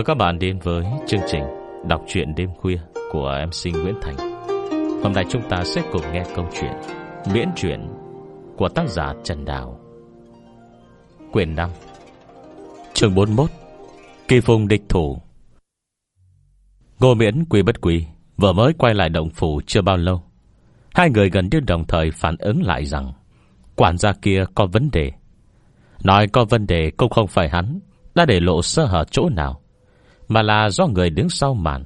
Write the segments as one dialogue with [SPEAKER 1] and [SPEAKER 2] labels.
[SPEAKER 1] mời các bạn đến với chương trình Đọc truyện đêm khuya của MC Nguyễn Thành. Hôm nay chúng ta sẽ cùng nghe câu chuyện Miễn truyện của tác giả Trần Đào. Quyền 5 Chương 41 Kỳ phùng địch thủ. Ngô miễn quy bất quy Vừa mới quay lại động phủ chưa bao lâu. Hai người gần như đồng thời phản ứng lại rằng, Quản gia kia có vấn đề. Nói có vấn đề cũng không phải hắn Đã để lộ sơ hở chỗ nào. Mà là do người đứng sau màn.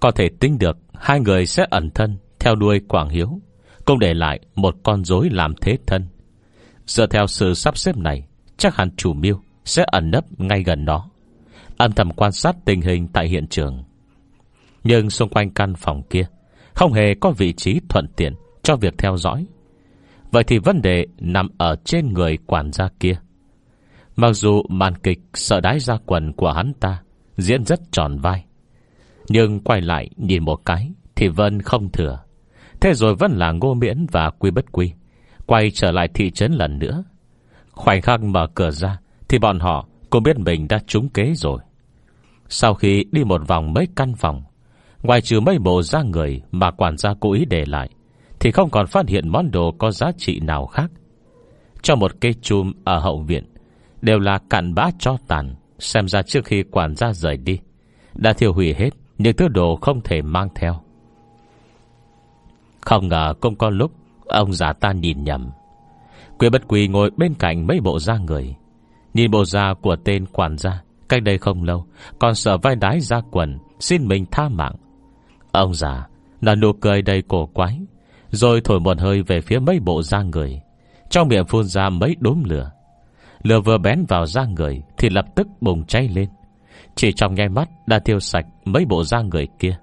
[SPEAKER 1] Có thể tính được, Hai người sẽ ẩn thân Theo đuôi Quảng Hiếu, Cũng để lại một con rối làm thế thân. Dựa theo sự sắp xếp này, Chắc hẳn chủ mưu Sẽ ẩn nấp ngay gần đó, Âm thầm quan sát tình hình tại hiện trường. Nhưng xung quanh căn phòng kia, Không hề có vị trí thuận tiện Cho việc theo dõi. Vậy thì vấn đề nằm ở trên người quản gia kia. Mặc dù màn kịch sợ đái ra quần của hắn ta Diễn rất tròn vai. Nhưng quay lại nhìn một cái Thì Vân không thừa. Thế rồi vẫn là ngô miễn và quy bất quy Quay trở lại thị trấn lần nữa. Khoảnh khắc mở cửa ra Thì bọn họ cũng biết mình đã trúng kế rồi. Sau khi đi một vòng mấy căn phòng, Ngoài trừ mấy bộ da người Mà quản gia cố ý để lại, Thì không còn phát hiện món đồ có giá trị nào khác. Cho một cây chum ở hậu viện Đều là cặn bã cho tàn. Xem ra trước khi quản gia rời đi, Đã thiêu hủy hết Những thứ đồ không thể mang theo. Không ngờ cũng có lúc, Ông già ta nhìn nhầm. Quỷ bất quỳ ngồi bên cạnh mấy bộ da người. Nhìn bộ da của tên quản gia, Cách đây không lâu, Còn sợ vai đái ra quần, Xin mình tha mạng. Ông già, là nụ cười đầy cổ quái, Rồi thổi một hơi về phía mấy bộ da người. Trong miệng phun ra mấy đốm lửa. Lửa vừa bén vào da người Thì lập tức bùng cháy lên. Chỉ trong nháy mắt đã tiêu sạch Mấy bộ da người kia.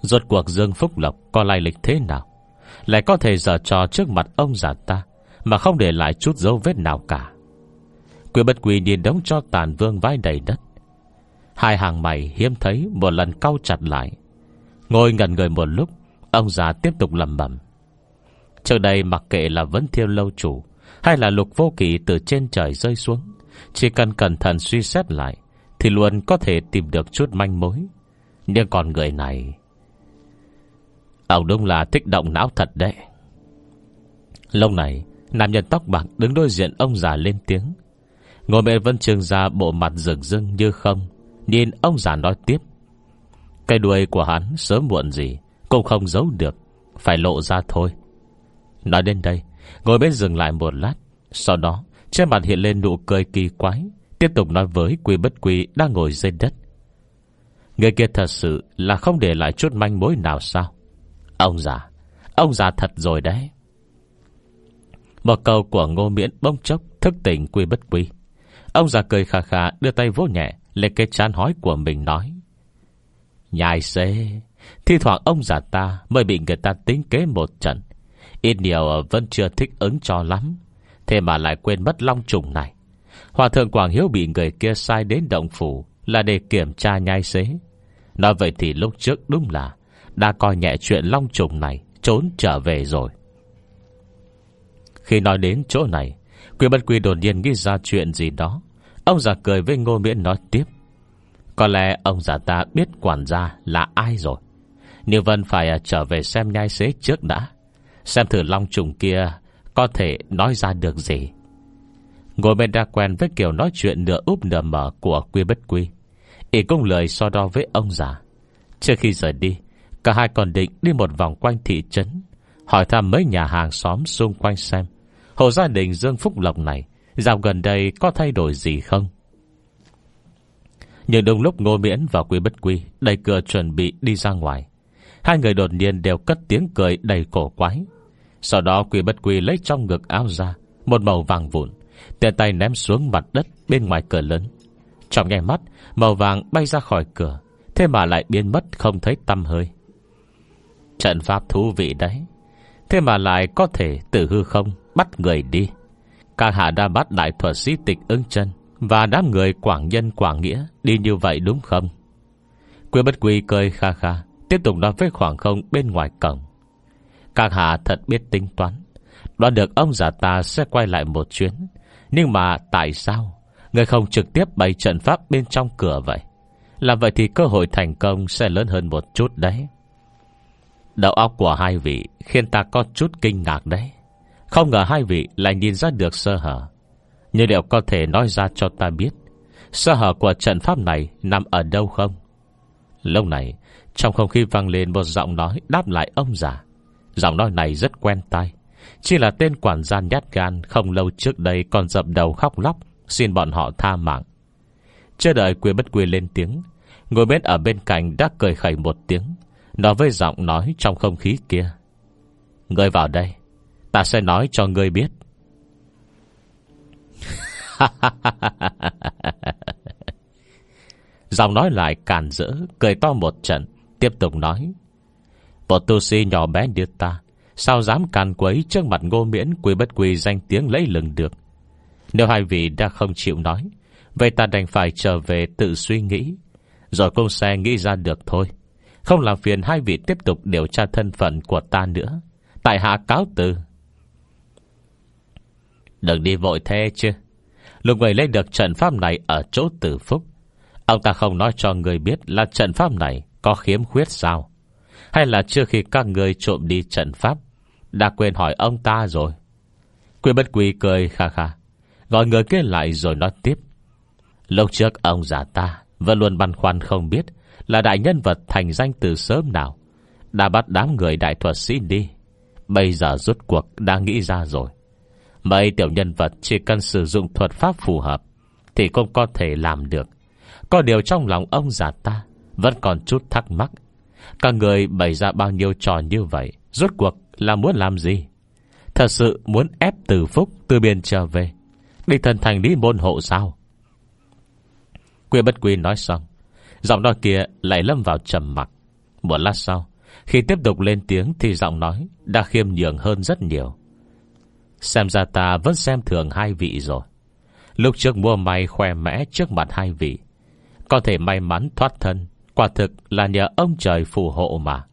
[SPEAKER 1] Rốt cuộc Dương Phúc Lộc có lai lịch thế nào? Lại có thể dở trò trước mặt ông già ta Mà không để lại chút dấu vết nào cả. Quỷ bất quỷ nhìn đống cho tàn vương vai đầy đất. Hai hàng mày hiếm thấy Một lần cau chặt lại. Ngồi ngần người một lúc, Ông già tiếp tục lầm bẩm. Trước đây mặc kệ là vấn thiêu lâu chủ hay là lục vô kỳ từ trên trời rơi xuống. Chỉ cần cẩn thận suy xét lại, Thì luôn có thể tìm được chút manh mối. Nhưng còn người này, Ông đúng là thích động não thật đấy. Lâu này, Nam nhân tóc bạc đứng đối diện ông già lên tiếng. Ngồi mẹ vẫn trường ra bộ mặt rừng rưng như không, Nhìn ông già nói tiếp. Cây đuôi của hắn sớm muộn gì Cũng không giấu được, Phải lộ ra thôi. Nói đến đây Ngồi bên dừng lại một lát. Sau đó trên mặt hiện lên nụ cười kỳ quái Tiếp tục nói với quy bất quy Đang ngồi dưới đất. Người kia thật sự là không để lại chút manh mối nào sao? Ông già Ông già thật rồi đấy. Một câu của ngô miễn bông chốc Thức tỉnh quy bất quy. Ông già cười khà khà đưa tay vỗ nhẹ Lên cái chán hói của mình nói Nhai xê, Thi thoảng ông già ta mới bị người ta tính kế một trận Ít nhiều vẫn chưa thích ứng cho lắm, Thế mà lại quên mất long trùng này. Hòa thượng Quảng Hiếu bị người kia sai đến động phủ Là để kiểm tra nhai xế. Nói vậy thì lúc trước đúng là Đã coi nhẹ chuyện long trùng này, Trốn trở về rồi. Khi nói đến chỗ này, Quy bất quy đột nhiên nghĩ ra chuyện gì đó. Ông già cười với ngô miễn nói tiếp. Có lẽ ông già ta biết quản gia là ai rồi. Nếu Vân phải à, trở về xem nhai xế trước đã Xem thử long trùng kia Có thể nói ra được gì. Ngồi bên đã quen với kiểu nói chuyện nửa úp nửa mở của quy bất quy. Ý cũng lời so đo với ông già. Trước khi rời đi, Cả hai còn định đi một vòng quanh thị trấn, Hỏi thăm mấy nhà hàng xóm xung quanh xem. Hộ gia đình Dương Phúc Lộc này, Dạo gần đây có thay đổi gì không? Nhưng đúng lúc Ngô Miễn và Quy Bất Quy Đẩy cửa chuẩn bị đi ra ngoài, Hai người đột nhiên đều cất tiếng cười đầy cổ quái sau đó quy bất quy lấy trong ngực áo ra, Một màu vàng vụn Tiền tay ném xuống mặt đất bên ngoài cửa lớn. Trong nghe mắt, Màu vàng bay ra khỏi cửa, Thế mà lại biến mất không thấy tâm hơi. Trận pháp thú vị đấy, Thế mà lại có thể từ hư không Bắt người đi. Các hạ đã bắt đại thuật sĩ tịch ứng chân Và đám người quảng nhân quảng nghĩa Đi như vậy đúng không? Quyên bất quy cười kha kha, Tiếp tục nói với khoảng không bên ngoài cổng các hạ thật biết tính toán. Đoán được ông già ta sẽ quay lại một chuyến. Nhưng mà tại sao? Người không trực tiếp bày trận pháp bên trong cửa vậy? Làm vậy thì cơ hội thành công Sẽ lớn hơn một chút đấy. Đầu óc của hai vị Khiến ta có chút kinh ngạc đấy. Không ngờ hai vị lại nhìn ra được sơ hở. Nhưng liệu có thể nói ra cho ta biết, Sơ hở của trận pháp này Nằm ở đâu không? Lâu này, Trong không khí vang lên một giọng nói Đáp lại ông già. Giọng nói này rất quen tai. Chỉ là tên quản gia nhát gan, Không lâu trước đây còn dập đầu khóc lóc, Xin bọn họ tha mạng. Chưa đợi quy bất quy lên tiếng, Ngồi bên ở bên cạnh đã cười khẩy một tiếng, Nói với giọng nói trong không khí kia. Ngươi vào đây, Ta sẽ nói cho ngươi biết. Giọng nói lại càn rỡ, Cười to một trận, Tiếp tục nói. Một tu sĩ nhỏ bé như ta, Sao dám càn quấy trước mặt ngô miễn Quy bất quy danh tiếng lấy lừng được? Nếu hai vị đã không chịu nói, Vậy ta đành phải trở về tự suy nghĩ. Rồi công xe nghĩ ra được thôi. Không làm phiền hai vị tiếp tục điều tra thân phận của ta nữa. Tại hạ cáo từ. Đừng đi vội thế chứ. Lúc người lấy được trận pháp này Ở chỗ tử phúc. Ông ta không nói cho người biết là trận pháp này Có khiếm khuyết sao. Hay là trước khi các người trộm đi trận pháp, Đã quên hỏi ông ta rồi? Quy bất quy cười kha kha, Gọi người kia lại rồi nói tiếp. Lúc trước ông già ta Vẫn luôn băn khoăn không biết Là đại nhân vật thành danh từ sớm nào Đã bắt đám người đại thuật sĩ đi. Bây giờ rút cuộc đã nghĩ ra rồi. Mấy tiểu nhân vật chỉ cần sử dụng thuật pháp phù hợp Thì cũng có thể làm được. Có điều trong lòng ông già ta Vẫn còn chút thắc mắc. Các người bày ra bao nhiêu trò như vậy? Rốt cuộc là muốn làm gì? Thật sự muốn ép từ phúc Từ biên trở về, Địch thần thành lý môn hộ sao? Quy bất quy nói xong, Giọng nói kia lại lâm vào trầm mặc. Một lát sau, Khi tiếp tục lên tiếng Thì giọng nói đã khiêm nhường hơn rất nhiều. Xem ra ta vẫn xem thường hai vị rồi. Lúc trước mua may khoe mẽ trước mặt hai vị, Có thể may mắn thoát thân Quả thực là nhờ ông trời phù hộ mà.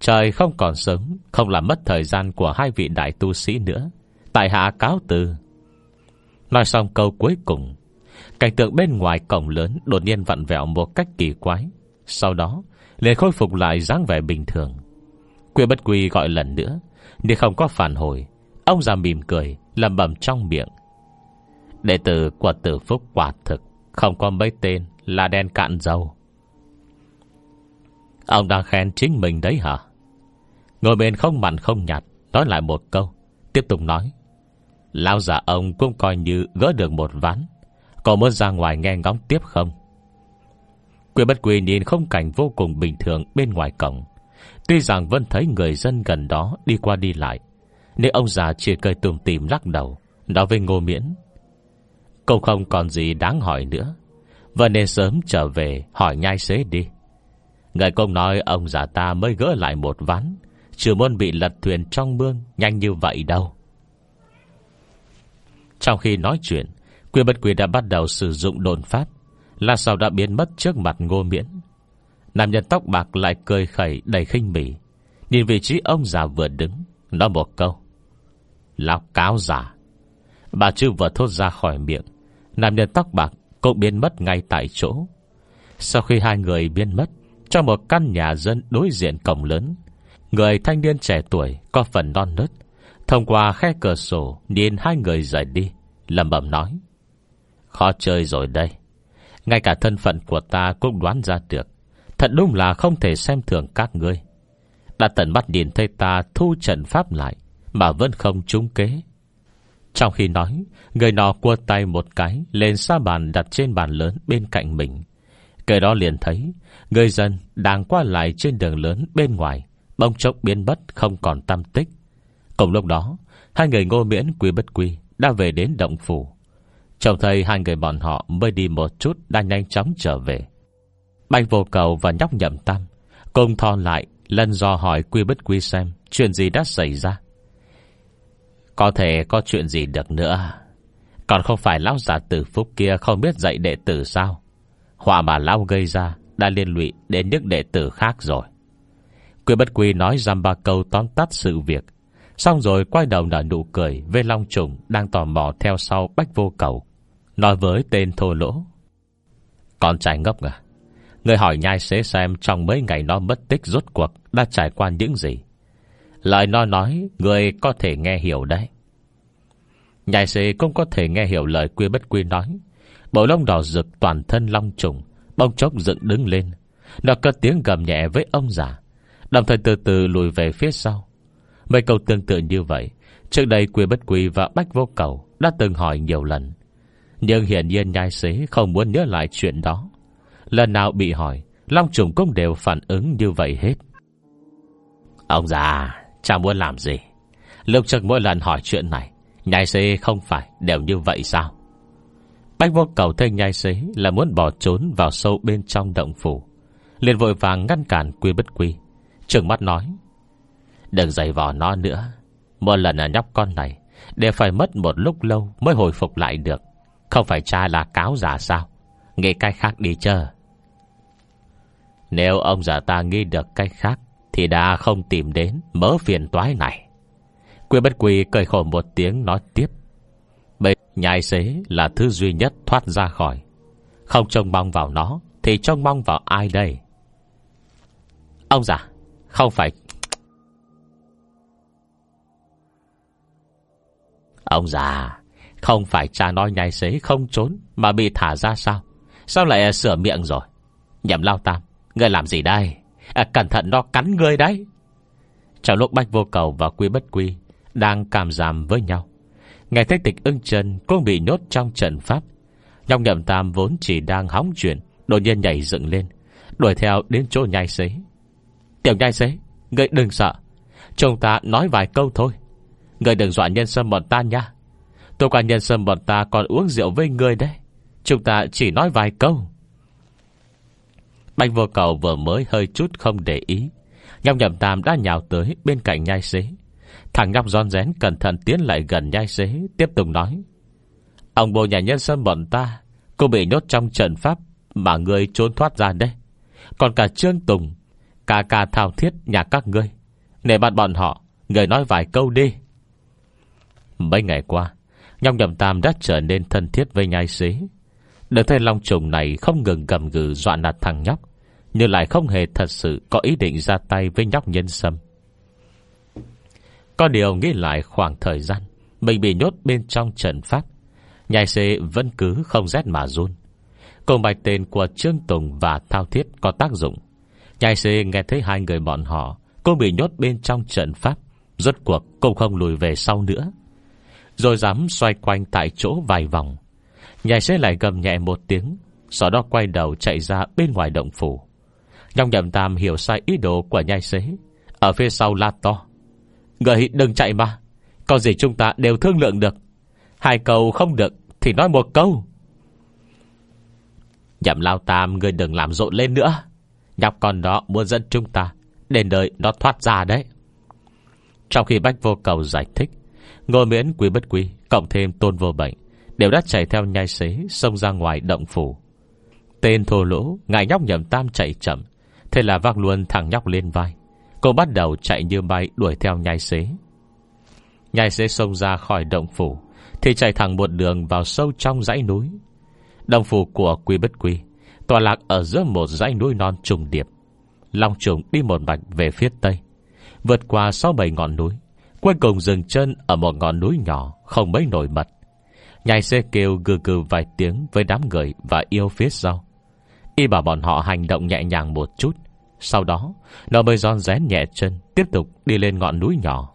[SPEAKER 1] Trời không còn sớm Không làm mất thời gian của hai vị đại tu sĩ nữa. Tại hạ cáo từ. Nói xong câu cuối cùng, Cảnh tượng bên ngoài cổng lớn Đột nhiên vặn vẹo một cách kỳ quái. Sau đó, liền khôi phục lại dáng vẻ bình thường. Quyên bất quy gọi lần nữa, Nhưng không có phản hồi. Ông già mỉm cười lầm bầm trong miệng. Đệ tử của tử phúc quả thực, Không có mấy tên là đen cạn dầu. Ông đang khen chính mình đấy hả? Ngồi bên không mặn không nhạt, Nói lại một câu, Tiếp tục nói. Lao giả ông cũng coi như gỡ được một ván. Có muốn ra ngoài nghe ngóng tiếp không? Quyền bất quỳ nhìn không cảnh vô cùng bình thường bên ngoài cổng. Tuy rằng vẫn thấy người dân gần đó đi qua đi lại nên ông già chỉ cười tùm tìm lắc đầu, Nói với ngô miễn. Cũng không còn gì đáng hỏi nữa Và nên sớm trở về hỏi nhai xế đi. Người công nói ông già ta mới gỡ lại một ván. Chưa muốn bị lật thuyền trong mương, Nhanh như vậy đâu. Trong khi nói chuyện, Quy bất quyền đã bắt đầu sử dụng đồn pháp. Là sao đã biến mất trước mặt ngô miễn. Nam nhân tóc bạc lại cười khẩy đầy khinh bỉ. Nhìn vị trí ông già vừa đứng, Nói một câu. Lão cáo giả Bà chư vừa thốt ra khỏi miệng, Nam nhân tóc bạc cũng biến mất ngay tại chỗ. Sau khi hai người biến mất trong một căn nhà dân đối diện cổng lớn. Người thanh niên trẻ tuổi Có phần non nớt. Thông qua khe cửa sổ, Nhìn hai người rời đi lầm bẩm nói, Khó chơi rồi đây. Ngay cả thân phận của ta cũng đoán ra được. Thật đúng là không thể xem thường các ngươi. Đã tận mắt nhìn thấy ta thu trận pháp lại, mà vẫn không trúng kế. Trong khi nói, Người nọ cua tay một cái, Lên xa bàn đặt trên bàn lớn bên cạnh mình. Kể đó liền thấy, Người dân đang qua lại trên đường lớn bên ngoài Bông chốc biến mất, không còn tâm tích. Cùng lúc đó, Hai người ngô miễn quy bất quy Đã về đến động phủ. Trông thấy hai người bọn họ mới đi một chút, Đã nhanh chóng trở về. Bạch vô cầu và nhóc nhậm tam Cùng thò lại, lần do hỏi quy bất quy xem Chuyện gì đã xảy ra. Có thể có chuyện gì được nữa à? Còn không phải lão giả tử phúc kia Không biết dạy đệ tử sao? Họa mà lão gây ra Đã liên lụy đến những đệ tử khác rồi. Quy bất quy nói dăm ba câu tóm tắt sự việc. Xong rồi quay đầu nở nụ cười Với Long Trùng đang tò mò theo sau Bách Vô Cầu, Nói với tên thô lỗ. Con trai ngốc à Người hỏi nhai xế xem Trong mấy ngày nó mất tích rốt cuộc Đã trải qua những gì. Lời nó nói, Người có thể nghe hiểu đấy. Nhai xế cũng có thể nghe hiểu lời quy bất quy nói. Bộ lông đỏ rực toàn thân long trùng Bông chốc dựng đứng lên. Nó cất tiếng gầm nhẹ với ông già. Đồng thời từ từ lùi về phía sau. Mấy câu tương tự như vậy, Trước đây quy bất quy và bách vô cầu Đã từng hỏi nhiều lần. Nhưng hiển nhiên nhai xế không muốn nhớ lại chuyện đó. Lần nào bị hỏi, Long trùng cũng đều phản ứng như vậy hết. Ông già Chả muốn làm gì? Lúc trước mỗi lần hỏi chuyện này, Nhai xế không phải đều như vậy sao? Bách vô cầu thấy nhai xế Là muốn bỏ trốn vào sâu bên trong động phủ. Liền vội vàng ngăn cản quy bất quy. Trường mắt nói, Đừng dày vò nó nữa. Một lần ở nhóc con này Đều phải mất một lúc lâu mới hồi phục lại được. Không phải cha là cáo giả sao? Nghĩ cách khác đi chờ Nếu ông già ta nghĩ được cách khác, Thì đã không tìm đến Mớ phiền toái này. Quy bất quy cười khổ một tiếng nói tiếp Bên nhai xế là thứ duy nhất thoát ra khỏi. Không trông mong vào nó Thì trông mong vào ai đây? Ông già Không phải. Ông già Không phải cha nói nhai xế không trốn Mà bị thả ra sao? Sao lại sửa miệng rồi? Nhậm lao tam Ngươi làm gì đây? À, Cẩn thận nó cắn ngươi đấy. Trong lúc Bách Vô Cầu và Quy Bất Quy Đang cảm giảm với nhau Ngày thấy tịch ưng chân cũng bị nhốt trong trận pháp. Nhong nhậm tam vốn chỉ đang hóng chuyện, Đột nhiên nhảy dựng lên, Đuổi theo đến chỗ nhai xế Tiểu nhai xế Ngươi đừng sợ, Chúng ta nói vài câu thôi. Ngươi đừng dọa nhân sâm bọn ta nha. Tôi qua nhân sâm bọn ta còn uống rượu với ngươi đấy, Chúng ta chỉ nói vài câu. Bạch vô cầu vừa mới hơi chút không để ý, Nhọc nhậm tam đã nhào tới bên cạnh nhai xế Thằng nhóc giòn rén, cẩn thận tiến lại gần nhai xế, Tiếp tục nói. Ông bồ nhà nhân sâm bọn ta, Cô bị nhốt trong trận pháp Mà người trốn thoát ra đây Còn cả Trương Tùng Cả cả thao thiết nhà các ngươi. Để bạn bọn họ, Người nói vài câu đi. Mấy ngày qua, nhóc nhầm tam đã trở nên thân thiết với nhai xế. Được thấy long trùng này Không ngừng gầm gừ dọa nạt thằng nhóc, Nhưng lại không hề thật sự Có ý định ra tay với nhóc nhân sâm. Có điều nghĩ lại khoảng thời gian, Mình bị nhốt bên trong trận pháp. Nhai xế vẫn cứ không rét mà run. Cùng bài tên của Trương Tùng và Thao Thiết có tác dụng. Nhai xế nghe thấy hai người bọn họ Cũng bị nhốt bên trong trận pháp, Rốt cuộc cũng không lùi về sau nữa. Rồi dám xoay quanh tại chỗ vài vòng. Nhai xế lại gầm nhẹ một tiếng, Sau đó quay đầu chạy ra bên ngoài động phủ. Nhong nhậm tam hiểu sai ý đồ của nhai xế Ở phía sau la to Người đừng chạy mà. Có gì chúng ta đều thương lượng được. Hai câu không được Thì nói một câu. Nhậm lao tam, Người đừng làm rộn lên nữa. Nhọc con đó muốn dẫn chúng ta Đến đời nó thoát ra đấy. Trong khi Bách Vô Cầu giải thích, ngô miễn quý bất quý Cộng thêm tôn vô bệnh, Đều đã chạy theo nhai xế Xông ra ngoài động phủ. Tên thô lỗ Ngại nhóc nhầm tam chạy chậm, Thế là vác luôn thằng nhóc lên vai. Cô bắt đầu chạy như bay đuổi theo nhai xế. Nhai xế xông ra khỏi động phủ, Thì chạy thẳng một đường vào sâu trong dãy núi. Động phủ của quy bất quy Tòa lạc ở giữa một dãy núi non trùng điệp. Long trùng đi một mạch về phía tây, Vượt qua sáu bảy ngọn núi, Cuối cùng dừng chân ở một ngọn núi nhỏ Không mấy nổi mật Nhai xe kêu gừ gừ vài tiếng Với đám người và yêu phía sau. Y bảo bọn họ hành động nhẹ nhàng một chút sau đó Nó mới giòn rén nhẹ chân, Tiếp tục đi lên ngọn núi nhỏ.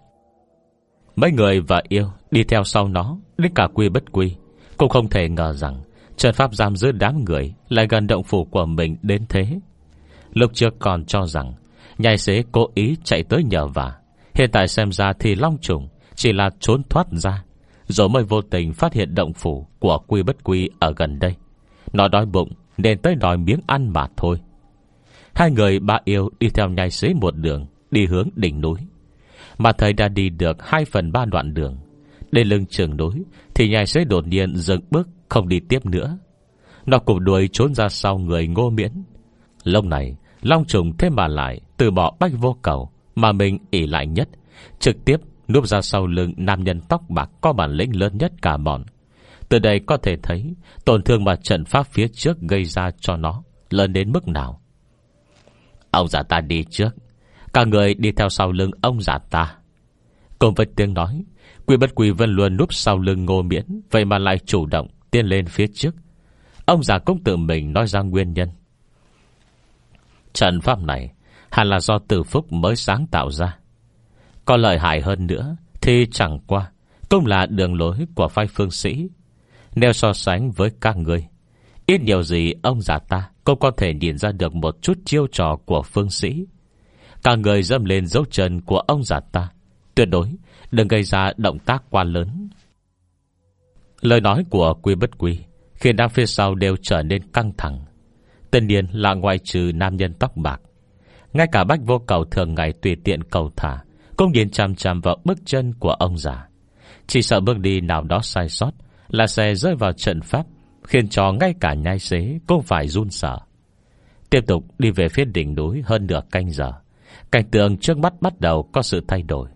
[SPEAKER 1] Mấy người và yêu đi theo sau nó Đến cả quy bất quy. Cũng không thể ngờ rằng trần pháp giam giữ đám người Lại gần động phủ của mình đến thế. Lúc trước còn cho rằng, Nhai xế cố ý chạy tới nhờ vả. Hiện tại xem ra thì Long Trùng Chỉ là trốn thoát ra. Rồi mới vô tình phát hiện động phủ Của quy bất quy ở gần đây, Nó đói bụng nên tới đòi miếng ăn mà thôi. Hai người bà yêu đi theo nhai xế một đường, Đi hướng đỉnh núi. Mà thầy đã đi được 2 phần 3 đoạn đường. Đến lưng trường núi, Thì nhai xế đột nhiên dừng bước, không đi tiếp nữa. Nó cục đuôi trốn ra sau người ngô miễn. Lúc này, Long trùng thêm mà lại, Từ bỏ bách vô cầu, Mà mình ỉ lại nhất, Trực tiếp núp ra sau lưng Nam nhân tóc bạc có bản lĩnh lớn nhất cả bọn. Từ đây có thể thấy, Tổn thương mà trận pháp phía trước gây ra cho nó Lớn đến mức nào. Ông già ta đi trước. Cả người đi theo sau lưng ông già ta. Cùng với tiếng nói, Quỷ bất quỷ vân luôn núp sau lưng ngô miễn, Vậy mà lại chủ động tiến lên phía trước. Ông già cũng tự mình nói ra nguyên nhân. Trận pháp này Hẳn là do tử phúc mới sáng tạo ra. Có lợi hại hơn nữa Thì chẳng qua Cũng là đường lối của phái phương sĩ. Nếu so sánh với các người Ít nhiều gì ông già ta Cũng có thể nhìn ra được một chút chiêu trò của phương sĩ. Cả người dâm lên dấu chân của ông già ta. Tuyệt đối, Đừng gây ra động tác quá lớn. Lời nói của quy bất quy Khiến đám phía sau đều trở nên căng thẳng. Tân nhiên là ngoài trừ nam nhân tóc bạc. Ngay cả bách vô cầu thường ngày tùy tiện cầu thả, Cũng nhìn chằm chằm vào bước chân của ông già. Chỉ sợ bước đi nào đó sai sót Là sẽ rơi vào trận pháp Khiến cho ngay cả nhai xế Cũng phải run sợ. Tiếp tục đi về phía đỉnh núi hơn nửa canh giờ, Cảnh tượng trước mắt bắt đầu có sự thay đổi.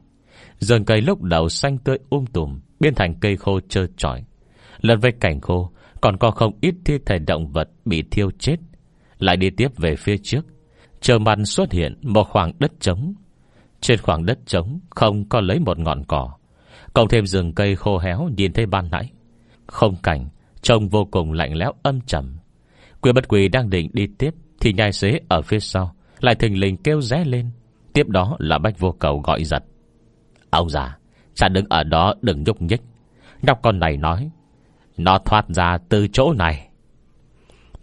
[SPEAKER 1] Rừng cây lúc đầu xanh tươi um tùm, Biến thành cây khô trơ trọi. Lần với cảnh khô, Còn có không ít thi thể động vật bị thiêu chết. Lại đi tiếp về phía trước, Chờ mặt xuất hiện một khoảng đất trống. Trên khoảng đất trống Không có lấy một ngọn cỏ. Cộng thêm rừng cây khô héo, nhìn thấy ban nãy. Không cảnh Trông vô cùng lạnh lẽo, âm trầm. Quỷ bất quỷ đang định đi tiếp, Thì nhai xế ở phía sau, Lại thình lình kêu ré lên. Tiếp đó là bách vô cầu gọi giật. Ông già Cha đứng ở đó đừng nhúc nhích. Nhóc con này nói, Nó thoát ra từ chỗ này.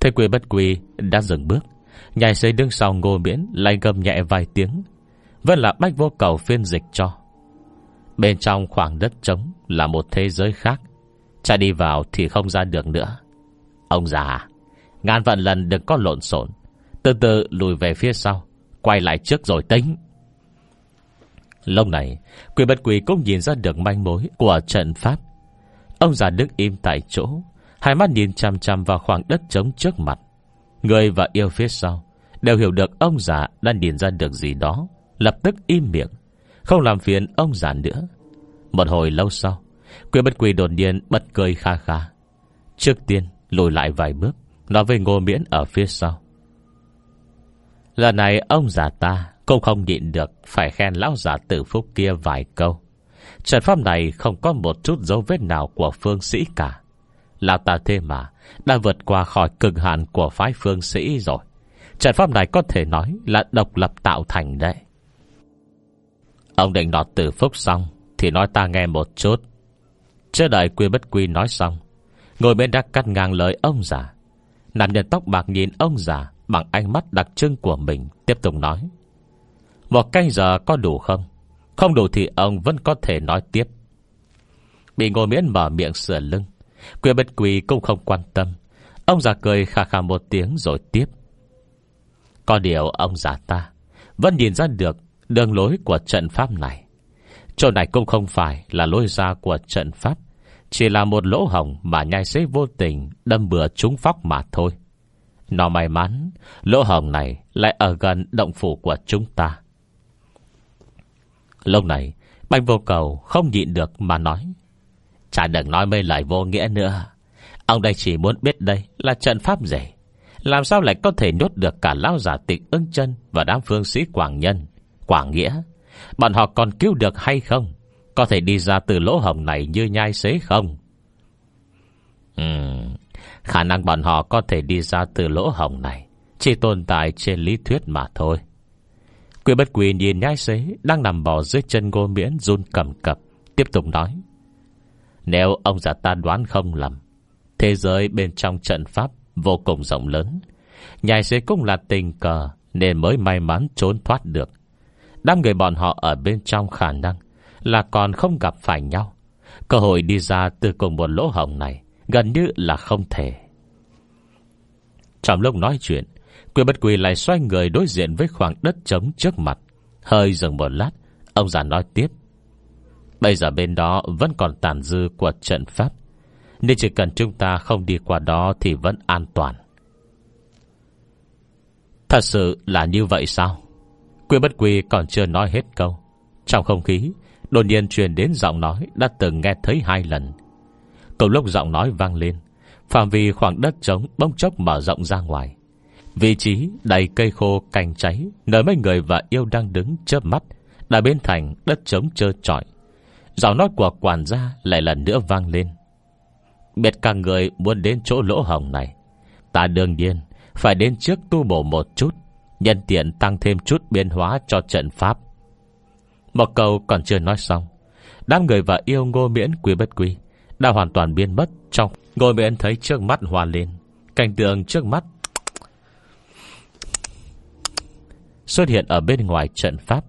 [SPEAKER 1] Thế quỷ bất quỷ đã dừng bước. Nhai xế đứng sau ngô miễn, Lại gầm nhẹ vài tiếng. Vẫn là bách vô cầu phiên dịch cho. Bên trong khoảng đất trống Là một thế giới khác. Cha đi vào thì không ra được nữa. Ông già, Ngàn vạn lần đừng có lộn xộn. Từ từ lùi về phía sau, Quay lại trước rồi tính. Lâu này, Quỷ bất quỷ cũng nhìn ra được manh mối Của trận pháp. Ông già đứng im tại chỗ, Hai mắt nhìn chăm chăm vào khoảng đất trống trước mặt. Người và yêu phía sau Đều hiểu được ông già đang nhìn ra được gì đó, Lập tức im miệng, Không làm phiền ông già nữa. Một hồi lâu sau Quyên bất quỳ đột nhiên bật cười kha kha. Trước tiên, lùi lại vài bước, Nói với ngô miễn ở phía sau. Lần này ông già ta Cũng không nhịn được Phải khen lão già tử phúc kia vài câu. Trận pháp này không có một chút dấu vết nào Của phương sĩ cả. Lão ta thế mà Đã vượt qua khỏi cực hạn của phái phương sĩ rồi. Trận pháp này có thể nói Là độc lập tạo thành đấy. Ông định nọt tử phúc xong Thì nói ta nghe một chút. Chưa đợi quy bất quy nói xong, Ngồi bên đã cắt ngang lời ông già. Nạn nhân tóc bạc nhìn ông già Bằng ánh mắt đặc trưng của mình, Tiếp tục nói, Một canh giờ có đủ không? Không đủ thì ông vẫn có thể nói tiếp. Bị ngồi miễn mở miệng sửa lưng, Quy bất quỳ cũng không quan tâm. Ông già cười khà khà một tiếng rồi tiếp, Có điều ông già ta Vẫn nhìn ra được Đường lối của trận pháp này. Chỗ này cũng không phải là lối ra của trận pháp, Chỉ là một lỗ hồng Mà nhai xế vô tình Đâm bừa trúng phóc mà thôi. Nó may mắn, Lỗ hồng này lại ở gần động phủ của chúng ta. Lúc này, Bạch vô cầu không nhịn được mà nói, Chả đừng nói mấy lời vô nghĩa nữa. Ông đây chỉ muốn biết đây là trận pháp gì? Làm sao lại có thể nhốt được cả lão giả tịch ưng chân Và đám phương sĩ Quảng Nhân? Quảng Nghĩa Bọn họ còn cứu được hay không? Có thể đi ra từ lỗ hồng này như nhai xế không? Ừm Khả năng bọn họ có thể đi ra từ lỗ hồng này Chỉ tồn tại trên lý thuyết mà thôi. Quỷ bất quỷ nhìn nhai xế Đang nằm bò dưới chân ngô miễn run cầm cập, Tiếp tục nói, Nếu ông già ta đoán không lầm, Thế giới bên trong trận pháp Vô cùng rộng lớn. Nhai xế cũng là tình cờ Nên mới may mắn trốn thoát được. Đám người bọn họ ở bên trong khả năng Là còn không gặp phải nhau. Cơ hội đi ra từ cùng một lỗ hồng này Gần như là không thể. Trong lúc nói chuyện, Quyền bất quỳ lại xoay người đối diện Với khoảng đất trống trước mặt. Hơi dừng một lát, Ông già nói tiếp. Bây giờ bên đó vẫn còn tàn dư của trận pháp. Nên chỉ cần chúng ta không đi qua đó Thì vẫn an toàn. Thật sự là như vậy sao? Quy bất quy còn chưa nói hết câu. Trong không khí, Đột nhiên truyền đến giọng nói Đã từng nghe thấy hai lần. Cùng lúc giọng nói vang lên, Phạm vi khoảng đất trống bông chốc mở rộng ra ngoài. Vị trí đầy cây khô cành cháy, Nơi mấy người và yêu đang đứng chớp mắt, Đã biến thành đất trống trơ trọi. Giọng nói của quản gia Lại lần nữa vang lên. Biệt cả người muốn đến chỗ lỗ hồng này, Ta đương nhiên Phải đến trước tu bổ một chút. Nhân tiện tăng thêm chút biến hóa cho trận pháp. Một câu còn chưa nói xong, Đám người và yêu ngô miễn quý bất quý Đã hoàn toàn biến mất Trong ngô miễn thấy trước mắt hòa lên, Cảnh tượng trước mắt Xuất hiện ở bên ngoài trận pháp.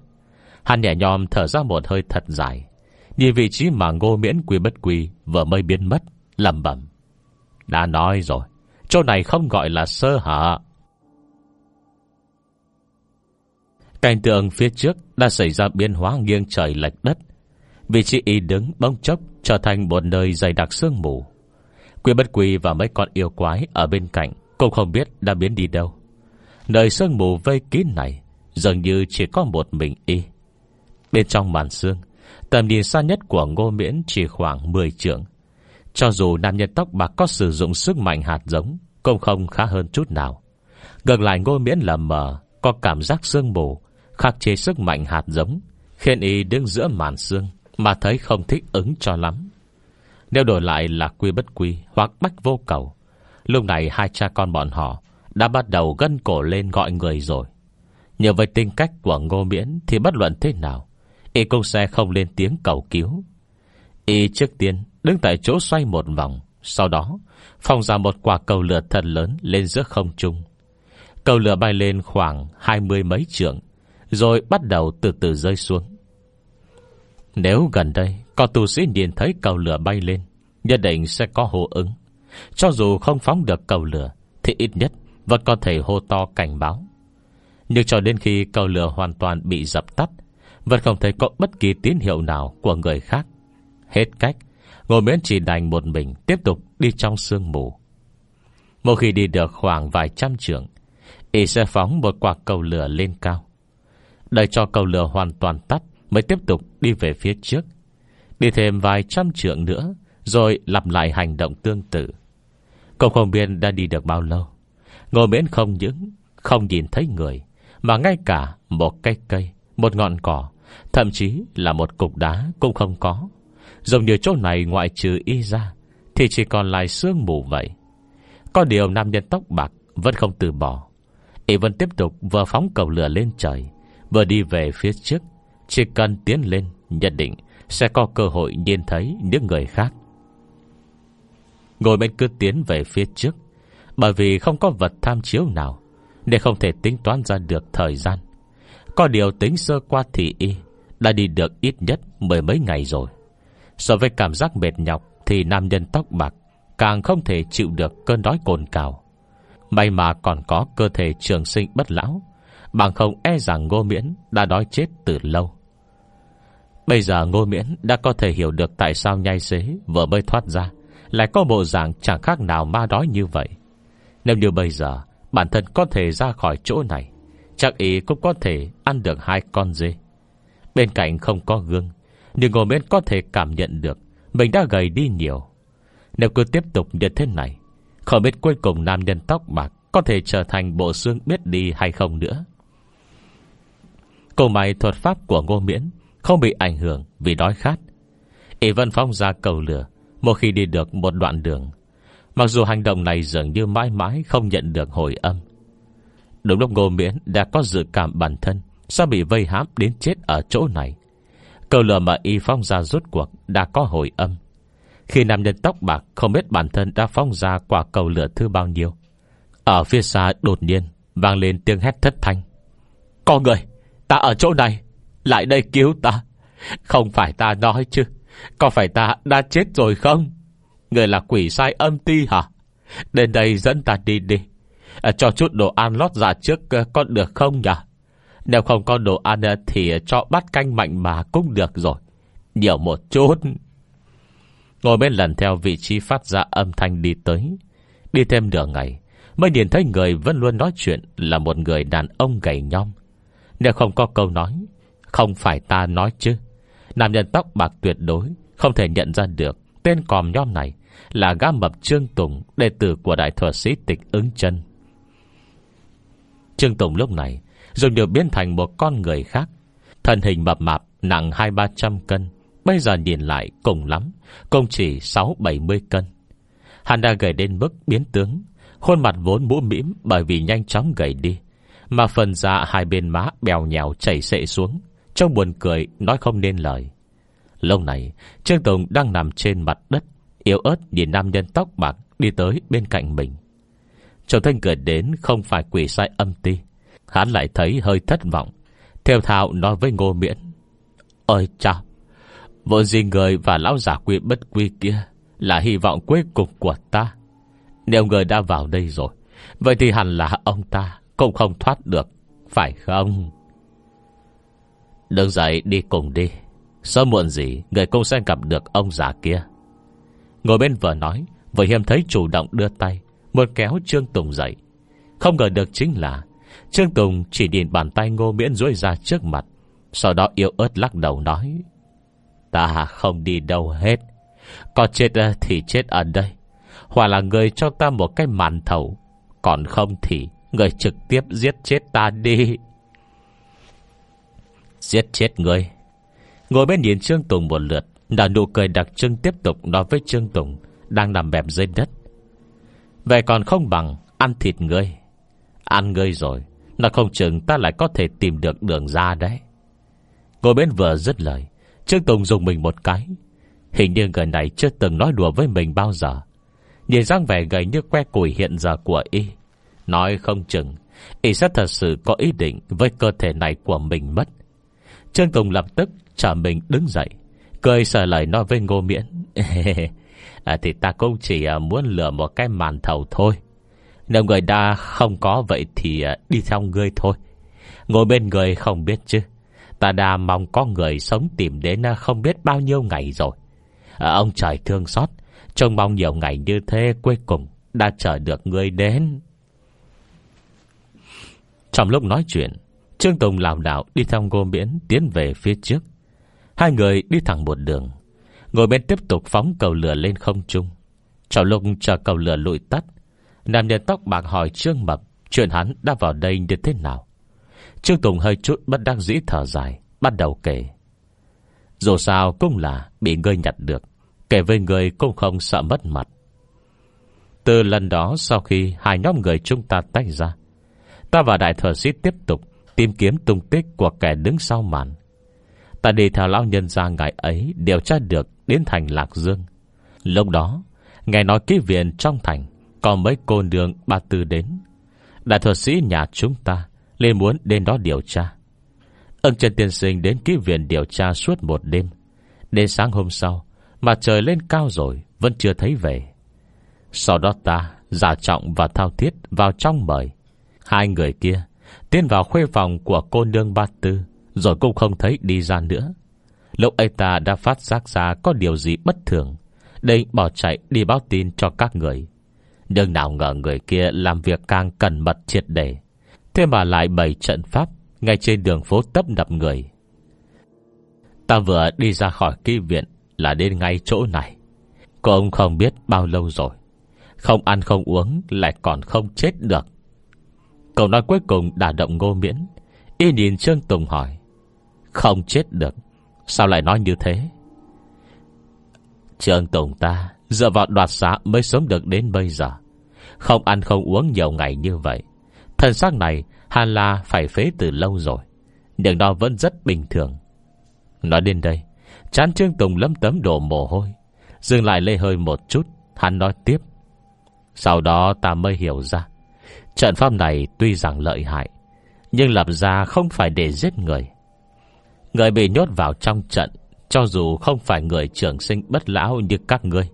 [SPEAKER 1] Hắn nhẹ nhòm thở ra một hơi thật dài Nhìn vị trí mà ngô miễn quý bất quý Vừa mới biến mất lầm bẩm. Đã nói rồi, Chỗ này không gọi là sơ hở. Cảnh tượng phía trước đã xảy ra biến hóa nghiêng trời lệch đất. Vị trí y đứng bông chốc trở thành một nơi dày đặc sương mù. Quy bất quỳ và mấy con yêu quái ở bên cạnh cũng không biết đã biến đi đâu. Nơi sương mù vây kín này dường như chỉ có một mình y. Bên trong màn sương, tầm nhìn xa nhất của ngô miễn chỉ khoảng 10 trượng. Cho dù nam nhân tóc bạc có sử dụng sức mạnh hạt giống, cũng không khá hơn chút nào. Ngược lại ngô miễn là mờ, có cảm giác sương mù, khắc chế sức mạnh hạt giống, khiến y đứng giữa màn xương mà thấy không thích ứng cho lắm. Nếu đổi lại là quy bất quy hoặc bách vô cầu, lúc này hai cha con bọn họ đã bắt đầu gân cổ lên gọi người rồi. Nhờ với tính cách của Ngô Miễn thì bất luận thế nào, y cũng sẽ không lên tiếng cầu cứu. Y trước tiên đứng tại chỗ xoay một vòng, sau đó phong ra một quả cầu lửa thật lớn lên giữa không trung. Cầu lửa bay lên khoảng hai mươi mấy trượng rồi bắt đầu từ từ rơi xuống. Nếu gần đây, Có tu sĩ nhìn thấy cầu lửa bay lên, Nhất định sẽ có hô ứng. Cho dù không phóng được cầu lửa, Thì ít nhất vẫn có thể hô to cảnh báo. Nhưng cho đến khi cầu lửa hoàn toàn bị dập tắt, Vẫn không thấy có bất kỳ tín hiệu nào Của người khác. Hết cách Ngồi miễn chỉ đành một mình Tiếp tục đi trong sương mù. Một khi đi được khoảng vài trăm trượng, Y sẽ phóng một quả cầu lửa lên cao. Đợi cho cầu lửa hoàn toàn tắt, Mới tiếp tục đi về phía trước. Đi thêm vài trăm trượng nữa, Rồi lặp lại hành động tương tự. Cậu không biết đã đi được bao lâu. Ngồi miễn không những Không nhìn thấy người, Mà ngay cả một cây cây, Một ngọn cỏ, Thậm chí là một cục đá cũng không có. Giống như chỗ này ngoại trừ y ra, Thì chỉ còn lại sương mù vậy. Có điều nam nhân tóc bạc Vẫn không từ bỏ. Y vẫn tiếp tục vừa phóng cầu lửa lên trời Vừa đi về phía trước, Chỉ cần tiến lên, Nhất định sẽ có cơ hội nhìn thấy những người khác. Ngồi bên cứ tiến về phía trước, Bởi vì không có vật tham chiếu nào, Để không thể tính toán ra được thời gian. Có điều tính sơ qua thì y Đã đi được ít nhất mười mấy ngày rồi. So với cảm giác mệt nhọc Thì nam nhân tóc bạc Càng không thể chịu được cơn đói cồn cào. May mà còn có cơ thể trường sinh bất lão Bằng không e rằng ngô miễn Đã đói chết từ lâu. Bây giờ ngô miễn đã có thể hiểu được Tại sao nhai xế vừa mới thoát ra, Lại có bộ dạng chẳng khác nào ma đói như vậy. Nếu như bây giờ Bản thân có thể ra khỏi chỗ này, Chắc ý cũng có thể ăn được hai con dê. Bên cạnh không có gương, Nhưng ngô miễn có thể cảm nhận được Mình đã gầy đi nhiều. Nếu cứ tiếp tục như thế này, Không biết cuối cùng nam nhân tóc bạc Có thể trở thành bộ xương biết đi hay không nữa. Cô mày thuật pháp của Ngô Miễn Không bị ảnh hưởng vì đói khát. Ý Vân Phong ra cầu lửa, Một khi đi được một đoạn đường, Mặc dù hành động này dường như mãi mãi Không nhận được hồi âm. Đúng lúc Ngô Miễn đã có dự cảm bản thân Sao bị vây hãm đến chết ở chỗ này, Cầu lửa mà y phong ra rút cuộc Đã có hồi âm. Khi nam nhân tóc bạc không biết bản thân Đã phong ra quả cầu lửa thứ bao nhiêu, Ở phía xa đột nhiên Vang lên tiếng hét thất thanh. Có người Ta ở chỗ này Lại đây cứu ta. Không phải ta nói chứ Có phải ta đã chết rồi không? Người là quỷ sai âm ti hả? Đến đây dẫn ta đi đi. À, Cho chút đồ ăn lót dạ trước con Có được không nhỉ? Nếu không có đồ ăn ờ, Thì cho bát canh mạnh mà cũng được rồi. Nhiều một chút. Ngồi bên lần theo vị trí phát ra âm thanh đi tới. Đi thêm nửa ngày Mới nhìn thấy người vẫn luôn nói chuyện Là một người đàn ông gầy nhom nếu không có câu nói, Không phải ta nói chứ. Nam nhân tóc bạc tuyệt đối, Không thể nhận ra được Tên còm nhom này Là gã mập Trương Tùng, Đệ tử của đại thuật sĩ tịch ứng chân. Trương Tùng lúc này Dường như biến thành một con người khác. Thân hình mập mạp, nặng hai ba trăm cân, Bây giờ nhìn lại cùng lắm, Cũng chỉ sáu bảy mươi cân. Hắn đã gầy đến mức biến tướng, Khuôn mặt vốn mũ mĩm Bởi vì nhanh chóng gầy đi. Mà phần dạ hai bên má bèo nhèo chảy xệ xuống Trông buồn cười Nói không nên lời. Lâu này, Trương Tùng đang nằm trên mặt đất, Yếu ớt nhìn nam nhân tóc bạc Đi tới bên cạnh mình. Trông thanh cười đến không phải quỷ sai âm ti, Hắn lại thấy hơi thất vọng Theo thạo nói với Ngô Miễn. Ôi chào Vợ gì người và lão giả quy bất quy kia Là hy vọng cuối cùng của ta? Nếu người đã vào đây rồi, Vậy thì hẳn là ông ta. Cũng không thoát được, Phải không? Đừng dậy đi cùng đi. Sớm muộn gì, Người cũng sẽ gặp được ông già kia. Ngồi bên vợ nói Vừa hiểm thấy chủ động đưa tay, Muốn kéo Trương Tùng dậy. Không ngờ được chính là, Trương Tùng chỉ nhìn bàn tay ngô miễn rối ra trước mặt, Sau đó yếu ớt lắc đầu nói, Ta không đi đâu hết. Có chết ờ, thì chết ở đây. Hoặc là người cho ta một cái màn thầu, Còn không thì Người trực tiếp giết chết ta đi. Giết chết người. Ngồi bên nhìn Trương Tùng một lượt, Nở nụ cười đặc trưng tiếp tục nói với Trương Tùng, Đang nằm bẹp dưới đất. Vậy còn không bằng Ăn thịt ngươi. Ăn ngươi rồi Nó không chừng ta lại có thể tìm được đường ra đấy. Ngồi bên vừa dứt lời, Trương Tùng dùng mình một cái. Hình như người này chưa từng nói đùa với mình bao giờ. Nhìn dáng vẻ gầy như que củi hiện giờ của y. Nói không chừng Y sẽ thật sự có ý định Với cơ thể này của mình mất. Trương Tùng lập tức trở mình đứng dậy Cười sợ lời nói với Ngô Miễn. À, Thì ta cũng chỉ à, muốn lừa một cái màn thầu thôi. Nếu người ta không có vậy Thì à, đi theo ngươi thôi. Ngồi bên người không biết chứ. Ta đã mong có người sống tìm đến à, Không biết bao nhiêu ngày rồi. À, Ông trời thương xót Trông mong nhiều ngày như thế Cuối cùng đã chờ được người đến. Trong lúc nói chuyện, Trương Tùng lào đảo đi theo ngô miễn Tiến về phía trước. Hai người đi thẳng một đường. Ngồi bên tiếp tục phóng cầu lửa lên không trung. Trong lúc chờ cầu lửa lụi tắt, Nam nhân tóc bạc hỏi Trương Mập Chuyện hắn đã vào đây như thế nào. Trương Tùng hơi chút bất đắc dĩ thở dài, Bắt đầu kể. Dù sao cũng là bị ngươi nhặt được, Kể với người cũng không sợ mất mặt. Từ lần đó Sau khi hai nhóm người chúng ta tách ra Ta và đại thừa sĩ tiếp tục Tìm kiếm tung tích của kẻ đứng sau màn. Ta đi theo lão nhân ra ngày ấy Điều tra được đến thành Lạc Dương. Lúc đó Nghe nói ký viện trong thành Có mấy cô đường ba tư đến. Đại thuật sĩ nhà chúng ta lên muốn đến đó điều tra. Ân Trần Tiên Sinh đến ký viện điều tra suốt một đêm. Đến sáng hôm sau Mà trời lên cao rồi, Vẫn chưa thấy về. Sau đó ta giả trọng và thao thiết Vào trong mời. Hai người kia Tiến vào khuê phòng của cô nương ba tư, Rồi cũng không thấy đi ra nữa. Lúc ấy ta đã phát giác ra Có điều gì bất thường, Định bỏ chạy đi báo tin cho các người. Nhưng nào ngờ người kia Làm việc càng cẩn mật triệt để, Thế mà lại bày trận pháp Ngay trên đường phố tấp nập người. Ta vừa đi ra khỏi ký viện Là đến ngay chỗ này. Cô ông không biết bao lâu rồi, Không ăn không uống Lại còn không chết được. Câu nói cuối cùng đả động ngô miễn. Y nhìn Trương Tùng hỏi, Không chết được, Sao lại nói như thế? Trương Tùng ta, Dựa vào đoạt xã mới sớm được đến bây giờ. Không ăn không uống nhiều ngày như vậy, Thân xác này Hàn là phải phế từ lâu rồi, Nhưng nó vẫn rất bình thường. Nói đến đây, Chán Trương Tùng lấm tấm đổ mồ hôi, Dừng lại lê hơi một chút, Hắn nói tiếp, Sau đó ta mới hiểu ra Trận pháp này tuy rằng lợi hại, Nhưng lập ra không phải để giết người. Người bị nhốt vào trong trận, Cho dù không phải người trưởng sinh bất lão như các ngươi,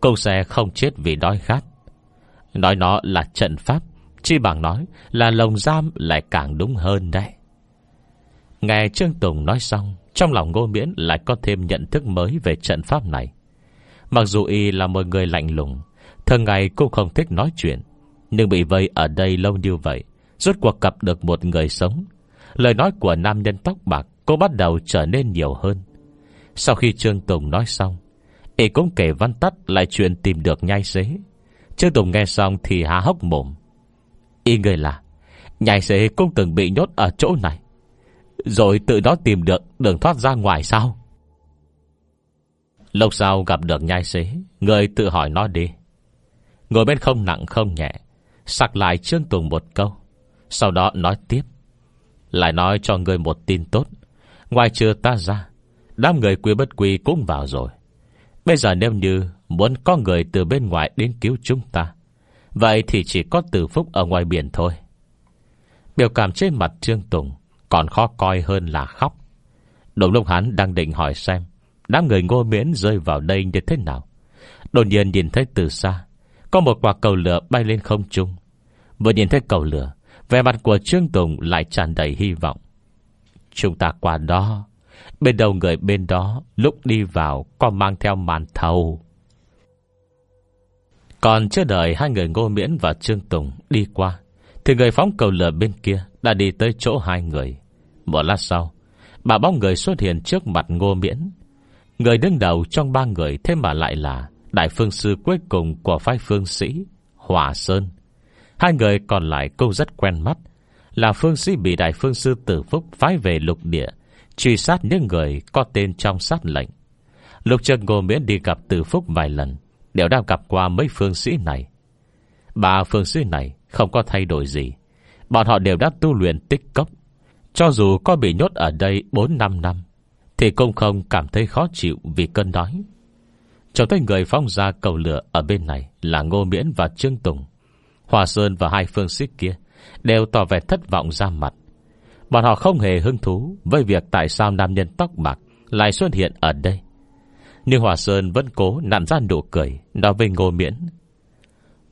[SPEAKER 1] Cũng sẽ không chết vì đói khát. Nói nó là trận pháp, Chi bằng nói là lồng giam lại càng đúng hơn đấy. Nghe Trương Tùng nói xong, Trong lòng ngô miễn lại có thêm nhận thức mới về trận pháp này. Mặc dù y là một người lạnh lùng, Thường ngày cũng không thích nói chuyện nhưng bị vây ở đây lâu như vậy, Rốt cuộc gặp được một người sống. Lời nói của nam nhân tóc bạc, Cô bắt đầu trở nên nhiều hơn. Sau khi Trương Tùng nói xong, Y cũng kể văn tắt lại chuyện tìm được nhai xế. Trương Tùng nghe xong thì há hốc mồm. Y người là, Nhai xế cũng từng bị nhốt ở chỗ này. Rồi tự đó tìm được đường thoát ra ngoài sao? Lâu sau gặp được nhai xế, Người tự hỏi nó đi. Ngồi bên không nặng không nhẹ Sặc lại Trương Tùng một câu, Sau đó nói tiếp, Lại nói cho người một tin tốt. Ngoài trừ ta ra, Đám người quy bất quy cũng vào rồi. Bây giờ nếu như Muốn có người từ bên ngoài đến cứu chúng ta, Vậy thì chỉ có tử phúc ở ngoài biển thôi. Biểu cảm trên mặt Trương Tùng Còn khó coi hơn là khóc. Đồng lúc hắn đang định hỏi xem, Đám người ngô miễn rơi vào đây như thế nào. Đột nhiên nhìn thấy từ xa có một quả cầu lửa bay lên không trung. Vừa nhìn thấy cầu lửa, Vẻ mặt của Trương Tùng lại tràn đầy hy vọng. Chúng ta qua đó. Bên đầu người bên đó, Lúc đi vào, có mang theo màn thầu. Còn chưa đợi hai người Ngô Miễn và Trương Tùng đi qua, Thì người phóng cầu lửa bên kia Đã đi tới chỗ hai người. Một lát sau, Bà bóng người xuất hiện trước mặt Ngô Miễn. Người đứng đầu trong ba người Thế mà lại là Đại phương sư cuối cùng của phái phương sĩ Hòa Sơn. Hai người còn lại cũng rất quen mắt, Là phương sĩ bị đại phương sư tử phúc Phái về lục địa, Truy sát những người có tên trong sát lệnh. Lục Trần Ngô Miễn đi gặp Tử Phúc vài lần, Đều đang gặp qua mấy phương sĩ này. Ba phương sĩ này Không có thay đổi gì, Bọn họ đều đã tu luyện tích cốc. Cho dù có bị nhốt ở đây 4-5 năm, Thì cũng không cảm thấy khó chịu Vì cơn đói. Cho tới người phong ra cầu lửa ở bên này Là Ngô Miễn và Trương Tùng. Hòa Sơn và hai phương sĩ kia Đều tỏ vẻ thất vọng ra mặt. Bọn họ không hề hứng thú Với việc tại sao nam nhân tóc bạc Lại xuất hiện ở đây. Nhưng Hòa Sơn vẫn cố nặn ra nụ cười, Nói với Ngô Miễn.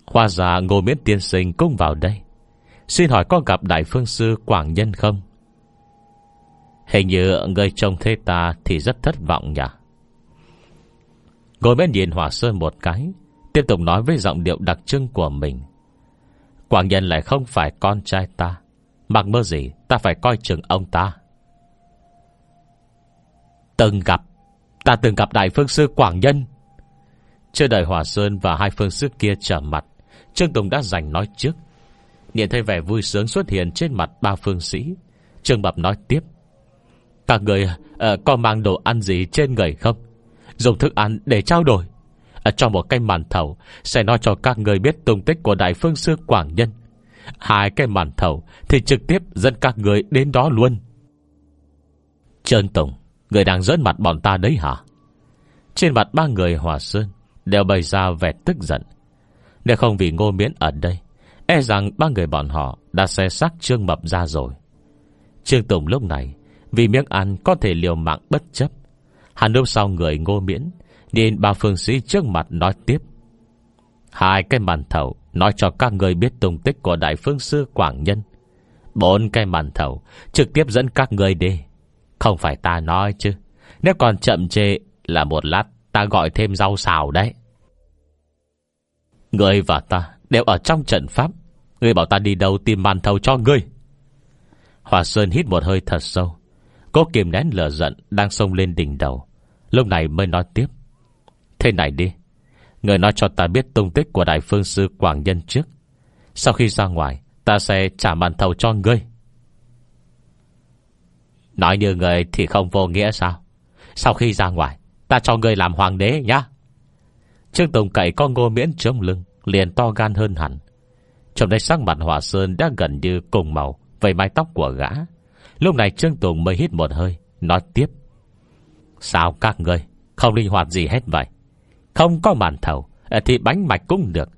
[SPEAKER 1] Hoa già Ngô Miễn tiên sinh cũng vào đây. Xin hỏi có gặp Đại Phương Sư Quảng Nhân không? Hình như người trông thế ta Thì rất thất vọng nhỉ. Cô mới nhìn Hòa Sơn một cái Tiếp tục nói với giọng điệu đặc trưng của mình. Quảng Nhân lại không phải con trai ta. Mặc mơ gì ta phải coi chừng ông ta. Từng gặp Ta từng gặp Đại Phương Sư Quảng Nhân. Chưa đợi Hòa Sơn và hai phương sư kia trở mặt Trương Tùng đã giành nói trước. Nhìn thấy vẻ vui sướng xuất hiện trên mặt ba phương sĩ Trương Bập nói tiếp. Các người uh, có mang đồ ăn gì trên người không? Dùng thức ăn để trao đổi. À, Cho một cái màn thầu Sẽ nói cho các người biết tung tích của Đại Phương Sư Quảng Nhân. Hai cái màn thầu Thì trực tiếp dẫn các người đến đó luôn. Trơn Tùng Người đang dẫn mặt bọn ta đấy hả? Trên mặt ba người Hòa Sơn Đều bày ra vẻ tức giận. Nếu không vì ngô miễn ở đây E rằng ba người bọn họ Đã xe xác Trương Mập ra rồi. Trương Tùng lúc này Vì miếng ăn có thể liều mạng bất chấp Hắn lúc sau người ngô miễn, Nhìn ba phương sĩ trước mặt nói tiếp. Hai cái màn thầu, Nói cho các người biết tung tích của Đại Phương Sư Quảng Nhân. Bốn cái màn thầu, Trực tiếp dẫn các người đi. Không phải ta nói chứ, Nếu còn chậm chê là một lát Ta gọi thêm rau xào đấy. Người và ta Đều ở trong trận pháp Người bảo ta đi đâu tìm màn thầu cho ngươi? Hòa Sơn hít một hơi thật sâu Cố kiềm nén lửa giận Đang sông lên đỉnh đầu. Lúc này mới nói tiếp. Thế này đi. Người nói cho ta biết tung tích của Đại Phương Sư Quảng Nhân trước. Sau khi ra ngoài, Ta sẽ trả màn thầu cho ngươi. Nói như người thì không vô nghĩa sao? Sau khi ra ngoài, Ta cho ngươi làm hoàng đế nhá. Trương Tùng cậy con ngô miễn trông lưng, Liền to gan hơn hẳn. Trong đây sắc mặt Hòa Sơn đã gần như cùng màu Với mái tóc của gã. Lúc này Trương Tùng mới hít một hơi, Nói tiếp. Sao các người Không linh hoạt gì hết vậy? Không có màn thầu ờ, Thì bánh mạch cũng được.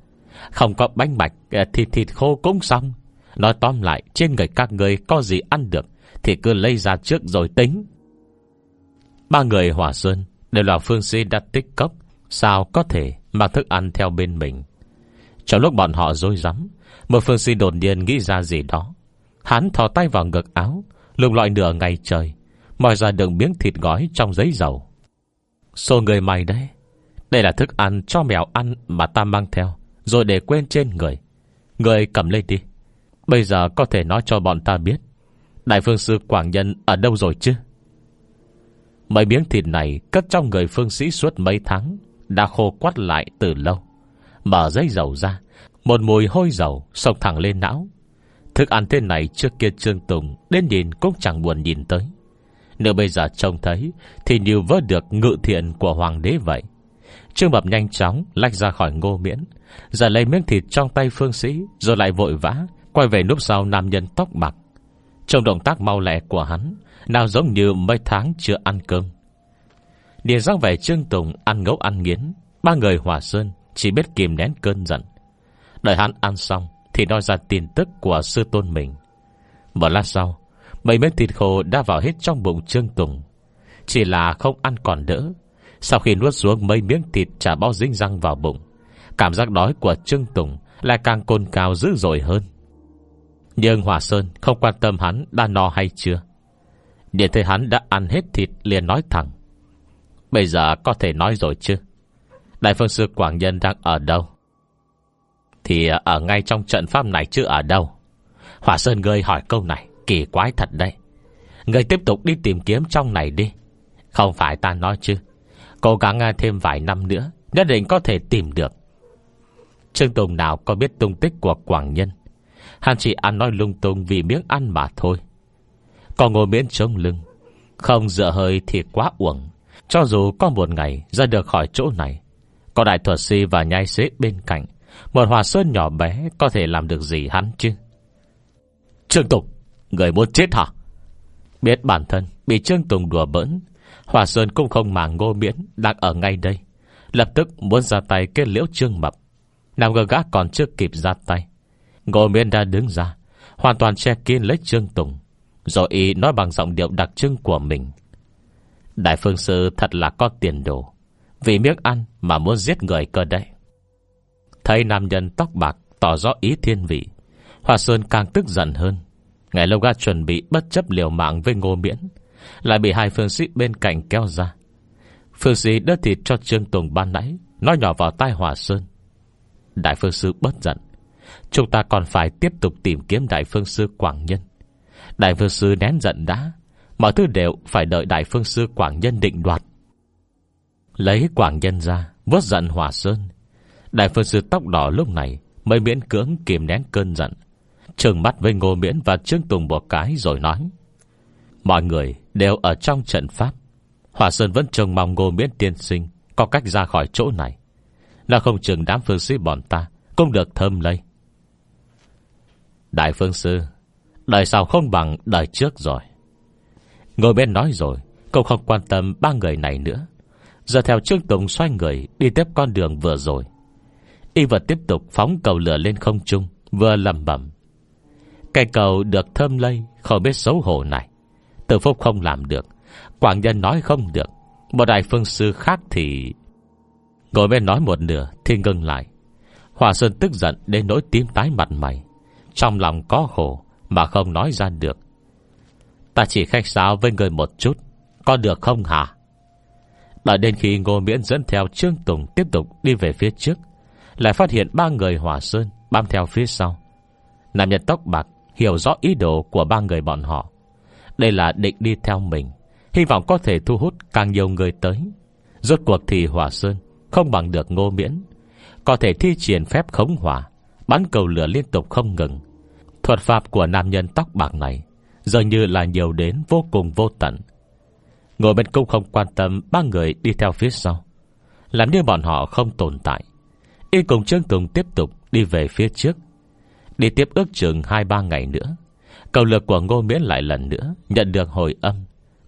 [SPEAKER 1] Không có bánh mạch ờ, thì thịt khô cũng xong. Nói tóm lại, Trên người các người có gì ăn được Thì cứ lấy ra trước rồi tính. Ba người hỏa xuân Đều là phương sĩ đã tích cốc, Sao có thể mang thức ăn theo bên mình? Trong lúc bọn họ dối rắm, Một phương sĩ đột nhiên nghĩ ra gì đó. Hắn thò tay vào ngực áo Lùng loại nửa ngày trời Mòi ra đường miếng thịt gói trong giấy dầu. Xô người mày đấy, đây là thức ăn cho mèo ăn mà ta mang theo, Rồi để quên trên người. Người cầm lên đi, Bây giờ có thể nói cho bọn ta biết, Đại phương sư Quảng Nhân ở đâu rồi chứ? Mấy miếng thịt này Cất trong người phương sĩ suốt mấy tháng, Đã khô quắt lại từ lâu. Mở giấy dầu ra, Một mùi hôi dầu sộc thẳng lên não. Thức ăn thế này trước kia Trương Tùng Đến nhìn cũng chẳng buồn nhìn tới. Nếu bây giờ trông thấy, Thì như vỡ được ngự thiện của hoàng đế vậy. Trương bập nhanh chóng Lách ra khỏi ngô miễn Giờ lấy miếng thịt trong tay phương sĩ, Rồi lại vội vã, Quay về núp sau nam nhân tóc bạc. Trong động tác mau lẹ của hắn, Nào giống như mấy tháng chưa ăn cơm. Điền giác về Trương Tùng Ăn ngấu ăn nghiến, Ba người hòa sơn chỉ biết kìm nén cơn giận. Đợi hắn ăn xong thì nói ra tin tức của sư tôn mình. Một lát sau, Mấy miếng thịt khô đã vào hết trong bụng Trương Tùng. Chỉ là không ăn còn đỡ. Sau khi nuốt xuống mấy miếng thịt Chả bao dính răng vào bụng, Cảm giác đói của Trương Tùng Lại càng côn cao dữ dội hơn. Nhưng Hòa Sơn không quan tâm hắn Đã no hay chưa? Điện thấy hắn đã ăn hết thịt liền nói thẳng. Bây giờ có thể nói rồi chứ? Đại phương sư Quảng Nhân đang ở đâu? Thì ở ngay trong trận pháp này chứ ở đâu? Hỏa Sơn ngươi hỏi câu này, Kỳ quái thật đấy. Ngươi tiếp tục đi tìm kiếm trong này đi. Không phải ta nói chứ. Cố gắng à, thêm vài năm nữa, Nhất định có thể tìm được. Trương Tùng nào có biết tung tích của Quảng Nhân? Hắn chỉ ăn nói lung tung Vì miếng ăn mà thôi. Còn ngồi miễn trông lưng. Không dựa hơi thì quá uổng. Cho dù có một ngày ra được khỏi chỗ này, có đại thuật sư và nhai xế bên cạnh một hòa sơn nhỏ bé Có thể làm được gì hắn chứ? Trương Tùng, Người muốn chết hả? Biết bản thân bị Trương Tùng đùa bỡn Hòa Sơn cũng không màng ngô miễn Đang ở ngay đây. Lập tức muốn ra tay kết liễu Trương Mập. Nào ngờ gã còn chưa kịp ra tay. Ngô miễn đã đứng ra, Hoàn toàn che kín lấy Trương Tùng, Rồi ý nói bằng giọng điệu đặc trưng của mình. Đại phương sư thật là có tiền đồ, vì miếng ăn mà muốn giết người cơ đấy. Thấy nam nhân tóc bạc Tỏ rõ ý thiên vị Hòa Sơn càng tức giận hơn. Ngày lâu ga chuẩn bị bất chấp liều mạng với ngô miễn, Lại bị hai phương sĩ bên cạnh kéo ra. Phương sĩ đỡ thịt cho Trương Tùng ban nãy, Nói nhỏ vào tai Hòa Sơn. Đại phương sư bất giận. Chúng ta còn phải tiếp tục tìm kiếm Đại phương sư Quảng Nhân. Đại phương sư nén giận đã, Mọi thứ đều phải đợi Đại phương sư Quảng Nhân định đoạt. Lấy quảng nhân ra Vốt giận hòa sơn. Đại Phật sư tóc đỏ lúc này Mới miễn cưỡng kìm nén cơn giận, Trừng mắt với Ngô Miễn và Trương Tùng một cái rồi nói, Mọi người đều ở trong trận pháp. Hòa Sơn vẫn trông mong Ngô Miễn tiên sinh Có cách ra khỏi chỗ này. Là không chừng đám phương sĩ bọn ta Cũng được thơm lây. Đại phương sư, Đời sau không bằng đời trước rồi. Ngồi bên nói rồi, Cũng không quan tâm ba người này nữa. Giờ theo Trương Tùng xoay người Đi tiếp con đường vừa rồi. Y vật tiếp tục phóng cầu lửa lên không trung, Vừa lầm bẩm. Cây cầu được thơm lây, Không biết xấu hổ này. Từ phúc không làm được, Quảng nhân nói không được. Một đại phương sư khác thì Ngồi bên nói một nửa Thì ngừng lại. Hòa Sơn tức giận đến nỗi tím tái mặt mày. Trong lòng có khổ Mà không nói ra được. Ta chỉ khách sáo với người một chút, Có được không hả? Đợi đến khi Ngô Miễn dẫn theo Trương Tùng Tiếp tục đi về phía trước lại phát hiện ba người hỏa sơn Bám theo phía sau. Nam nhân tóc bạc hiểu rõ ý đồ Của ba người bọn họ. Đây là định đi theo mình, Hy vọng có thể thu hút càng nhiều người tới. Rốt cuộc thì hỏa sơn Không bằng được ngô miễn. Có thể thi triển phép khống hỏa, Bắn cầu lửa liên tục không ngừng. Thuật pháp của nam nhân tóc bạc này Giờ như là nhiều đến vô cùng vô tận. Ngồi bên cung không quan tâm Ba người đi theo phía sau. Làm như bọn họ không tồn tại. Y cùng Trương Tùng tiếp tục đi về phía trước. Đi tiếp ước chừng 2-3 ngày nữa, Cầu lực của Ngô Miễn lại lần nữa Nhận được hồi âm.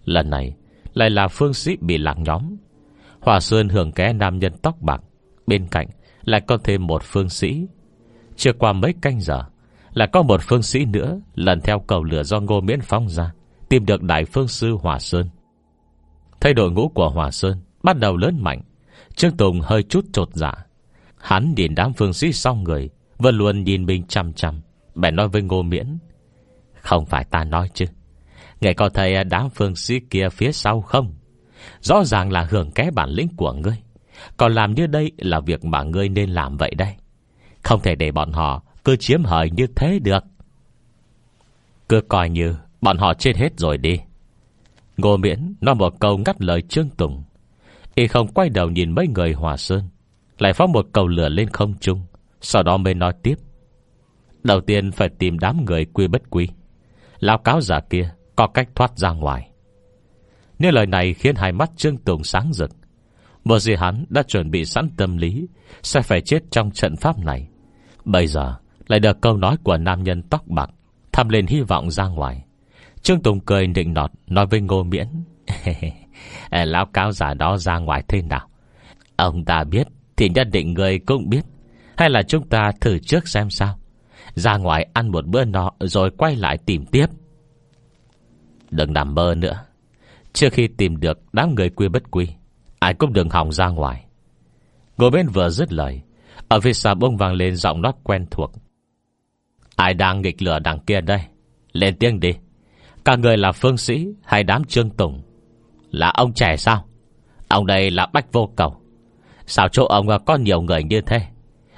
[SPEAKER 1] Lần này, lại là phương sĩ bị lạc nhóm. Hòa Sơn hưởng ké nam nhân tóc bạc, Bên cạnh lại có thêm một phương sĩ. Chưa qua mấy canh giờ, Lại có một phương sĩ nữa Lần theo cầu lửa do Ngô Miễn phóng ra, Tìm được Đại Phương Sư Hòa Sơn. Thay đổi ngũ của Hòa Sơn Bắt đầu lớn mạnh, Trương Tùng hơi chút trột dạ. Hắn nhìn đám phương sĩ sau người, Vẫn luôn nhìn mình chăm chăm Bèn nói với Ngô Miễn, Không phải ta nói chứ. Nghe có thấy đám phương sĩ kia phía sau không? Rõ ràng là hưởng ké bản lĩnh của ngươi. Còn làm như đây là việc mà ngươi nên làm vậy đây. Không thể để bọn họ Cứ chiếm hời như thế được. Cứ coi như Bọn họ chết hết rồi đi. Ngô Miễn nói một câu ngắt lời Trương Tùng. Y không quay đầu nhìn mấy người Hòa Sơn. Lại phóng một cầu lửa lên không trung, Sau đó mới nói tiếp. Đầu tiên phải tìm đám người quy bất quy. Lão cáo giả kia Có cách thoát ra ngoài. Nếu lời này khiến hai mắt Trương Tùng sáng rực. Một gì hắn đã chuẩn bị sẵn tâm lý, Sẽ phải chết trong trận pháp này. Bây giờ Lại được câu nói của nam nhân tóc bạc, Thăm lên hy vọng ra ngoài. Trương Tùng cười định nọt, Nói với Ngô Miễn Lão cáo giả đó ra ngoài thế nào? Ông ta biết thì nhất định người cũng biết. Hay là chúng ta thử trước xem sao. Ra ngoài ăn một bữa nọ Rồi quay lại tìm tiếp. Đừng nằm mơ nữa. Trước khi tìm được đám người quy bất quy, Ai cũng đừng hòng ra ngoài. Ngồi bên vừa dứt lời, Ở phía xa bông vang lên giọng nói quen thuộc. Ai đang nghịch lửa đằng kia đây? Lên tiếng đi. Cả người là phương sĩ hay đám trương tùng? Là ông trẻ sao? Ông đây là bách vô cầu. Sao chỗ ông à, có nhiều người như thế?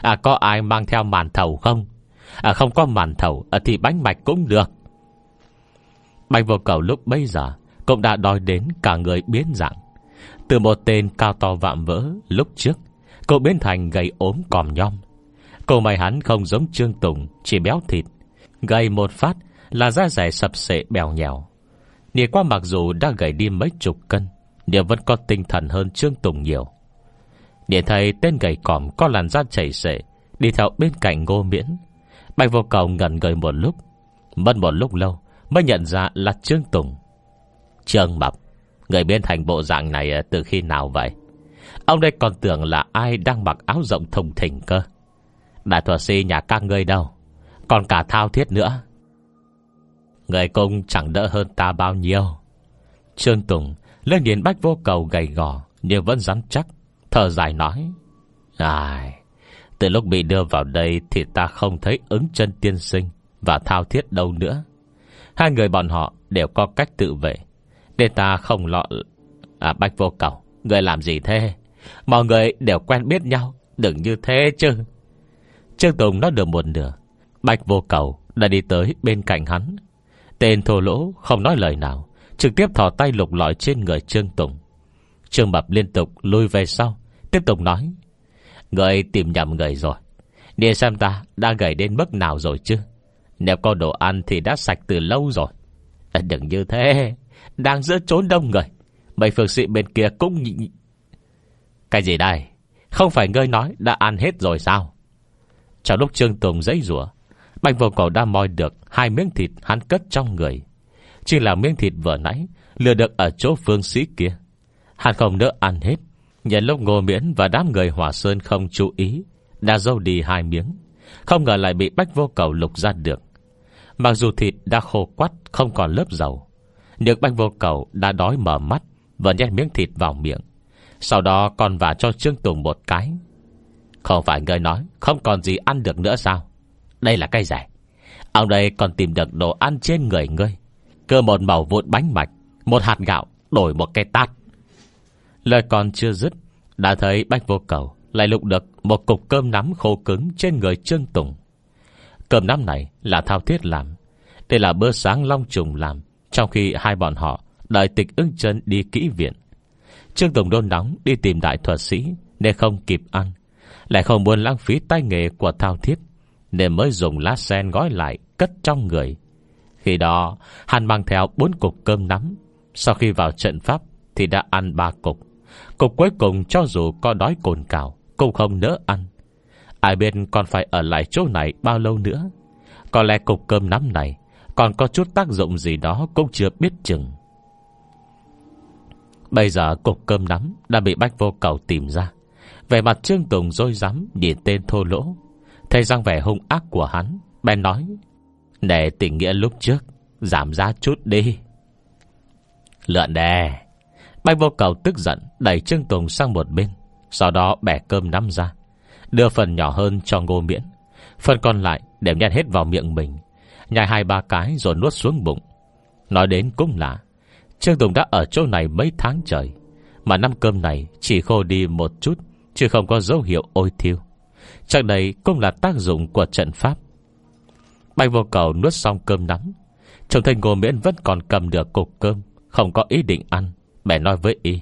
[SPEAKER 1] À có ai mang theo màn thầu không? À không có màn thầu à, Thì bánh mạch cũng được. Bách vô cầu lúc bây giờ Cũng đã đòi đến cả người biến dạng. Từ một tên cao to vạm vỡ Lúc trước Cô biến thành gầy ốm còm nhom. Cô mày hắn không giống Trương Tùng Chỉ béo thịt Gầy một phát là da rẻ sập sệ bèo nhèo. Nhìn qua mặc dù đã gầy đi mấy chục cân Nhưng vẫn có tinh thần hơn Trương Tùng nhiều. Để thấy tên gầy còm Có làn da chảy xệ, Đi theo bên cạnh ngô miễn. Bạch vô cầu ngẩn người một lúc, Mất một lúc lâu Mới nhận ra là Trương Tùng. Trương Mập, Người biến thành bộ dạng này từ khi nào vậy? Ông đây còn tưởng là ai Đang mặc áo rộng thùng thình cơ? Đại thuật sĩ nhà các ngươi đâu? Còn cả thao thiết nữa. Người cũng chẳng đỡ hơn ta bao nhiêu. Trương Tùng Lên nhìn bách vô cầu gầy gò, Nhưng vẫn rắn chắc. Thở dài nói, Ai, Từ lúc bị đưa vào đây Thì ta không thấy ứng chân tiên sinh Và thao thiết đâu nữa. Hai người bọn họ đều có cách tự vệ Để ta không lọ À bách vô cầu, Người làm gì thế? Mọi người đều quen biết nhau, Đừng như thế chứ. Trương Tùng nói được một nửa Bạch vô cầu đã đi tới bên cạnh hắn. Tên thô lỗ không nói lời nào, Trực tiếp thò tay lục lọi trên người Trương Tùng. Trương Mập liên tục lùi về sau Tiếp tục nói. Người tìm nhầm người rồi. Để xem ta đã gầy đến mức nào rồi chứ. Nếu có đồ ăn thì đã sạch từ lâu rồi. À, đừng như thế. Đang giữa trốn đông người. Mấy phương sĩ bên kia cũng nhị... Cái gì đây? Không phải ngươi nói đã ăn hết rồi sao? Trong lúc Trương Tùng giấy rủa, Bạch vô cầu đã moi được Hai miếng thịt hắn cất trong người. Chỉ là miếng thịt vừa nãy Lừa được ở chỗ phương sĩ kia. Hắn không nỡ ăn hết. Nhận lúc ngô miễn và đám người hỏa sơn không chú ý, Đã dâu đi hai miếng, Không ngờ lại bị bách vô cầu lục ra được. Mặc dù thịt đã khô quắt, Không còn lớp dầu, Nhưng bách vô cầu đã đói mở mắt Và nhét miếng thịt vào miệng. Sau đó còn vả cho Trương Tùng một cái. Không phải người nói Không còn gì ăn được nữa sao? Đây là cây rẻ. Ông đây còn tìm được đồ ăn trên người ngươi. Cơ một màu vụn bánh mạch, Một hạt gạo, đổi một cây tát. Lời còn chưa dứt, Đã thấy bách vô cầu Lại lục được một cục cơm nắm khô cứng Trên người Trương Tùng. Cơm nắm này là thao thiết làm, Đây là bữa sáng long trùng làm, Trong khi hai bọn họ Đợi tịch ưng chân đi kỹ viện. Trương Tùng đôn nóng đi tìm đại thuật sĩ, Nên không kịp ăn, Lại không muốn lãng phí tay nghề của thao thiết, Nên mới dùng lá sen gói lại Cất trong người. Khi đó, hắn mang theo bốn cục cơm nắm, Sau khi vào trận pháp Thì đã ăn ba cục. Cục cuối cùng cho dù có đói cồn cào, Cũng không nỡ ăn. Ai bên còn phải ở lại chỗ này bao lâu nữa. Có lẽ cục cơm nắm này Còn có chút tác dụng gì đó Cũng chưa biết chừng. Bây giờ cục cơm nắm Đã bị bách vô cầu tìm ra. Về mặt Trương Tùng dôi rắm Nhìn tên thô lỗ. Thấy răng vẻ hung ác của hắn, Bèn nói Để tình nghĩa lúc trước, Giảm giá chút đi. Lượn đè. Bạch vô cầu tức giận, Đẩy Trương Tùng sang một bên, Sau đó bẻ cơm nắm ra, Đưa phần nhỏ hơn cho ngô miễn. Phần còn lại đều nhét hết vào miệng mình, Nhai hai ba cái rồi nuốt xuống bụng. Nói đến cũng lạ Trương Tùng đã ở chỗ này mấy tháng trời, Mà năm cơm này chỉ khô đi một chút, Chứ không có dấu hiệu ôi thiêu. Chắc đây cũng là tác dụng của trận pháp. Bạch vô cầu nuốt xong cơm nắm, Trông thấy ngô miễn vẫn còn cầm được cục cơm, Không có ý định ăn. Bè nói với y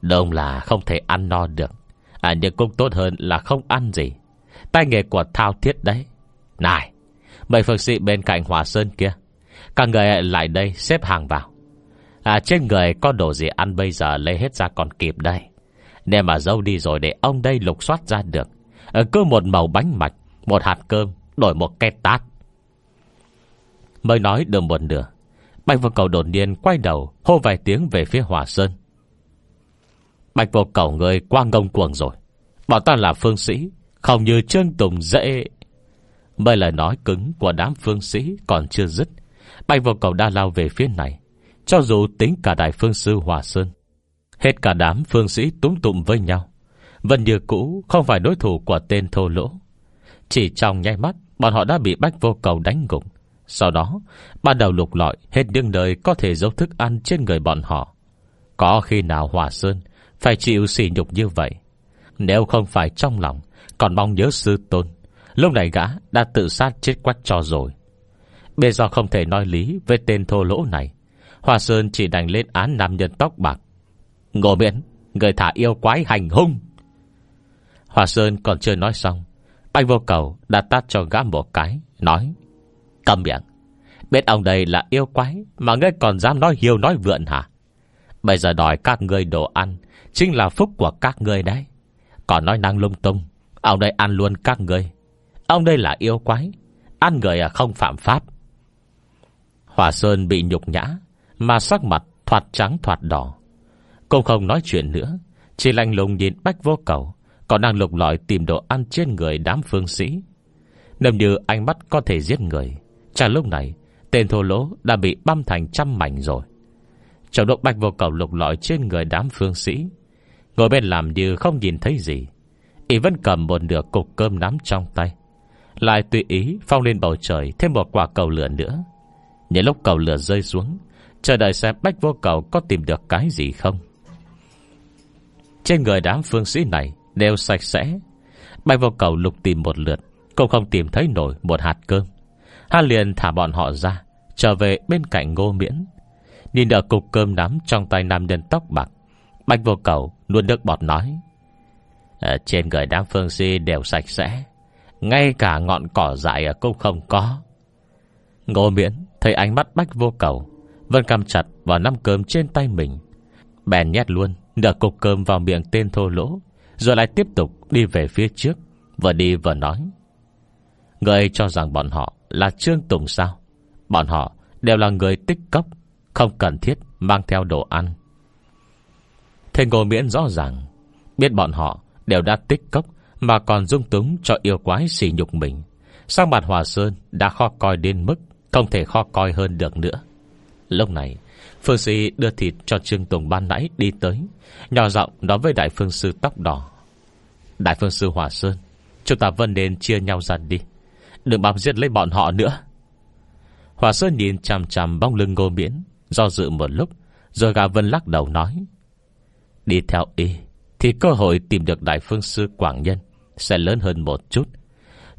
[SPEAKER 1] Đông là không thể ăn no được À nhưng cũng tốt hơn là không ăn gì. Tay nghề của thao thiết đấy. Này Mấy phương sĩ bên cạnh Hòa Sơn kia. Các người lại đây xếp hàng vào. À trên người có đồ gì ăn bây giờ lấy hết ra còn kịp đây. Nên mà dâu đi rồi để ông đây lục soát ra được. À, Cứ một màu bánh mạch Một hạt cơm Đổi một cái tát. Mới nói được một nửa Bạch vô cầu đột nhiên quay đầu, Hô vài tiếng về phía Hòa Sơn. Bạch vô cầu người qua ngông cuồng rồi. Bảo ta là phương sĩ, Không như Trương Tùng dễ. Mấy lời nói cứng của đám phương sĩ Còn chưa dứt, Bạch vô cầu đã lao về phía này. Cho dù tính cả đại phương sư Hòa Sơn, Hết cả đám phương sĩ túng tụng với nhau, Vẫn như cũ Không phải đối thủ của tên thô lỗ. Chỉ trong nháy mắt, Bọn họ đã bị bách vô cầu đánh gục. Sau đó, Ban đầu lục lọi, hết những nơi Có thể giấu thức ăn trên người bọn họ. Có khi nào Hòa Sơn Phải chịu sỉ nhục như vậy? Nếu không phải trong lòng, Còn mong nhớ sư tôn, Lúc này gã đã tự sát chết quách cho rồi. Bây giờ không thể nói lý Với tên thô lỗ này. Hòa Sơn chỉ đành lên án nam nhân tóc bạc. Ngộ miễn, Người thả yêu quái hành hung. Hòa Sơn còn chưa nói xong, Anh vô cầu đã tát cho gã một cái, Nói Cầm miệng. Biết ông đây là yêu quái Mà ngươi còn dám nói hiêu nói vượn hả? Bây giờ đòi các ngươi đồ ăn Chính là phúc của các ngươi đấy. Còn nói năng lung tung, Ông đây ăn luôn các ngươi. Ông đây là yêu quái, Ăn người à không phạm pháp. Hòa Sơn bị nhục nhã, Mà sắc mặt thoạt trắng thoạt đỏ. Cũng không nói chuyện nữa, Chỉ lành lùng nhìn bách vô cầu, Còn đang lục lọi tìm đồ ăn trên người đám phương sĩ. Nằm như ánh mắt có thể giết người Chả lúc này, Tên thô lỗ đã bị băm thành trăm mảnh rồi. Trong độc bạch vô cầu lục lọi trên người đám phương sĩ. Ngồi bên làm như không nhìn thấy gì. Y vẫn cầm một nửa cục cơm nắm trong tay. Lại tùy ý phong lên bầu trời Thêm một quả cầu lửa nữa. Những lúc cầu lửa rơi xuống, Chờ đợi xem bách vô cầu có tìm được cái gì không. Trên người đám phương sĩ này Đều sạch sẽ. Bách vô cầu lục tìm một lượt, Cũng không tìm thấy nổi một hạt cơm. Hắn liền thả bọn họ ra, Trở về bên cạnh ngô miễn. Nhìn ở cục cơm nắm trong tay nam nhân tóc bạc, Bạch vô cầu luôn nước bọt nói. Ở Trên người đám phương si đều sạch sẽ, Ngay cả ngọn cỏ dại cũng không có. Ngô miễn Thấy ánh mắt bách vô cầu, Vẫn cầm chặt vào nắm cơm trên tay mình. Bèn nhét luôn Nửa cục cơm vào miệng tên thô lỗ, Rồi lại tiếp tục đi về phía trước, Vừa đi vừa nói. Người cho rằng bọn họ là Trương Tùng sao? Bọn họ đều là người tích cốc, Không cần thiết mang theo đồ ăn. Thầy Ngô Miễn rõ ràng, Biết bọn họ đều đã tích cốc Mà còn dung túng cho yêu quái xỉ nhục mình. Sang mặt Hòa Sơn Đã kho coi đến mức Không thể kho coi hơn được nữa? Lúc này, Phương Sĩ đưa thịt cho Trương Tùng ban nãy đi tới, Nhỏ giọng nói với Đại Phương Sư tóc đỏ. Đại Phương Sư Hòa Sơn, Chúng ta vẫn nên chia nhau dần đi. Đừng bám giết lấy bọn họ nữa. Hòa Sơn nhìn chằm chằm bóng lưng ngô miễn, Do dự một lúc, Rồi gà vân lắc đầu nói, Đi theo y, Thì cơ hội tìm được Đại Phương Sư Quảng Nhân Sẽ lớn hơn một chút.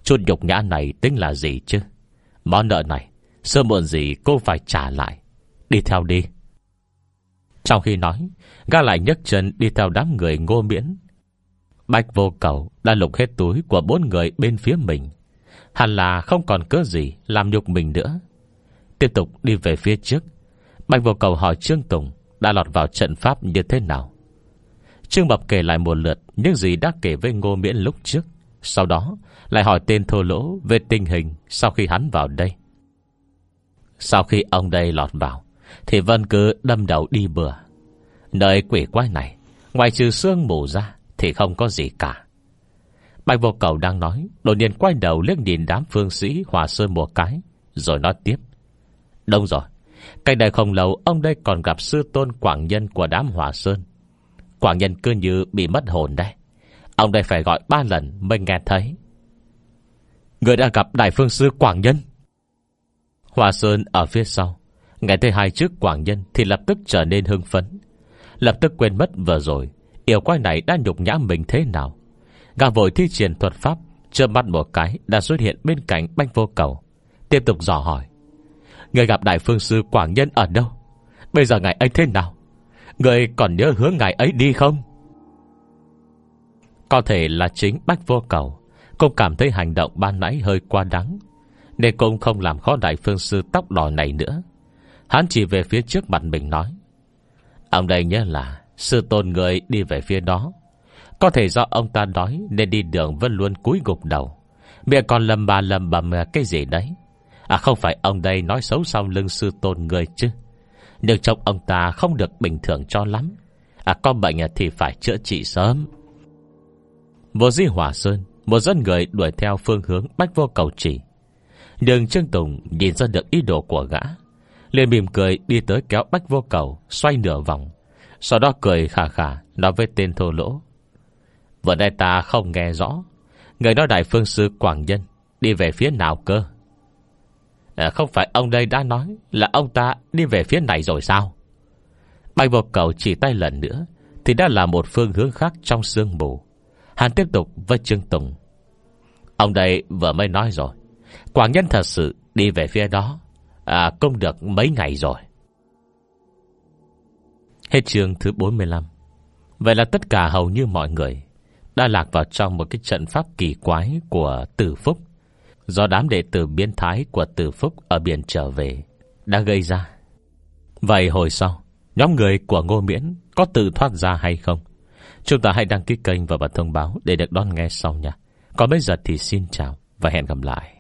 [SPEAKER 1] Chút nhục nhã này tính là gì chứ? Món nợ này Sơ muộn gì cô phải trả lại. Đi theo đi. Trong khi nói Gã lại nhấc chân đi theo đám người ngô miễn. Bạch vô cầu Đã lục hết túi của bốn người bên phía mình Hẳn là không còn cớ gì Làm nhục mình nữa. Tiếp tục đi về phía trước. Bạch vô cầu hỏi Trương Tùng Đã lọt vào trận pháp như thế nào. Trương Bập kể lại một lượt Những gì đã kể với Ngô Miễn lúc trước. Sau đó lại hỏi tên thô lỗ Về tình hình sau khi hắn vào đây. Sau khi ông đây lọt vào, Thì Vân cứ đâm đầu đi bừa. Nơi quỷ quái này, Ngoài trừ xương mù ra Thì không có gì cả. Bạch vô cầu đang nói, Đột nhiên quay đầu liếc nhìn đám phương sĩ Hòa Sơn một cái, Rồi nói tiếp. Đông rồi, Cách đây không lâu, ông đây còn gặp sư tôn quảng nhân của đám Hòa Sơn. Quảng nhân cứ như bị mất hồn đây Ông đây phải gọi ba lần mới nghe thấy. Người đã gặp đại phương sư Quảng Nhân. Hòa Sơn ở phía sau, Nghe thấy hai chữ Quảng Nhân Thì lập tức trở nên hưng phấn. Lập tức quên mất vừa rồi, Yêu quái này đã nhục nhã mình thế nào? Gà vội thi triển thuật pháp Chưa mắt một cái đã xuất hiện bên cạnh banh vô cầu. Tiếp tục dò hỏi, Người gặp đại phương sư Quảng Nhân ở đâu? Bây giờ ngài ấy thế nào? Người còn nhớ hướng ngài ấy đi không? Có thể là chính bách vô cầu. Cũng cảm thấy hành động ban nãy hơi quá đáng, Nên cũng không làm khó đại phương sư tóc đỏ này nữa. Hắn chỉ về phía trước mặt mình nói, Ông đây nhớ là Sư tôn người đi về phía đó. Có thể do ông ta đói Nên đi đường vẫn luôn cúi gục đầu. Miệng còn lầm bà lầm bầm cái gì đấy? À không phải ông đây nói xấu sau lưng sư tôn người chứ? Nhưng trong ông ta không được bình thường cho lắm. À có bệnh thì phải chữa trị sớm. Vô di hỏa sơn, Một dân người đuổi theo phương hướng bách vô cầu chỉ. Đường Trương Tùng nhìn ra được ý đồ của gã. Liền mỉm cười đi tới kéo bách vô cầu, Xoay nửa vòng. Sau đó cười khà khà, Nói với tên thô lỗ. Vừa nay ta không nghe rõ. Người đó đại phương sư Quảng Nhân Đi về phía nào cơ? À, Không phải ông đây đã nói Là ông ta đi về phía này rồi sao? Bạch vô cầu chỉ tay lần nữa Thì đã là một phương hướng khác trong sương mù. Hắn tiếp tục với Trương Tùng. Ông đây vừa mới nói rồi. Quảng Nhân thật sự đi về phía đó à, Công được mấy ngày rồi. Hết chương thứ 45 Vậy là tất cả hầu như mọi người đã lạc vào trong một cái trận pháp kỳ quái Của Tử Phúc. Do đám đệ tử biến thái của Tử Phúc Ở biển trở về Đã gây ra. Vậy hồi sau, Nhóm người của Ngô Miễn Có tự thoát ra hay không? Chúng ta hãy đăng ký kênh và bật thông báo Để được đón nghe sau nha. Còn bây giờ thì xin chào Và hẹn gặp lại.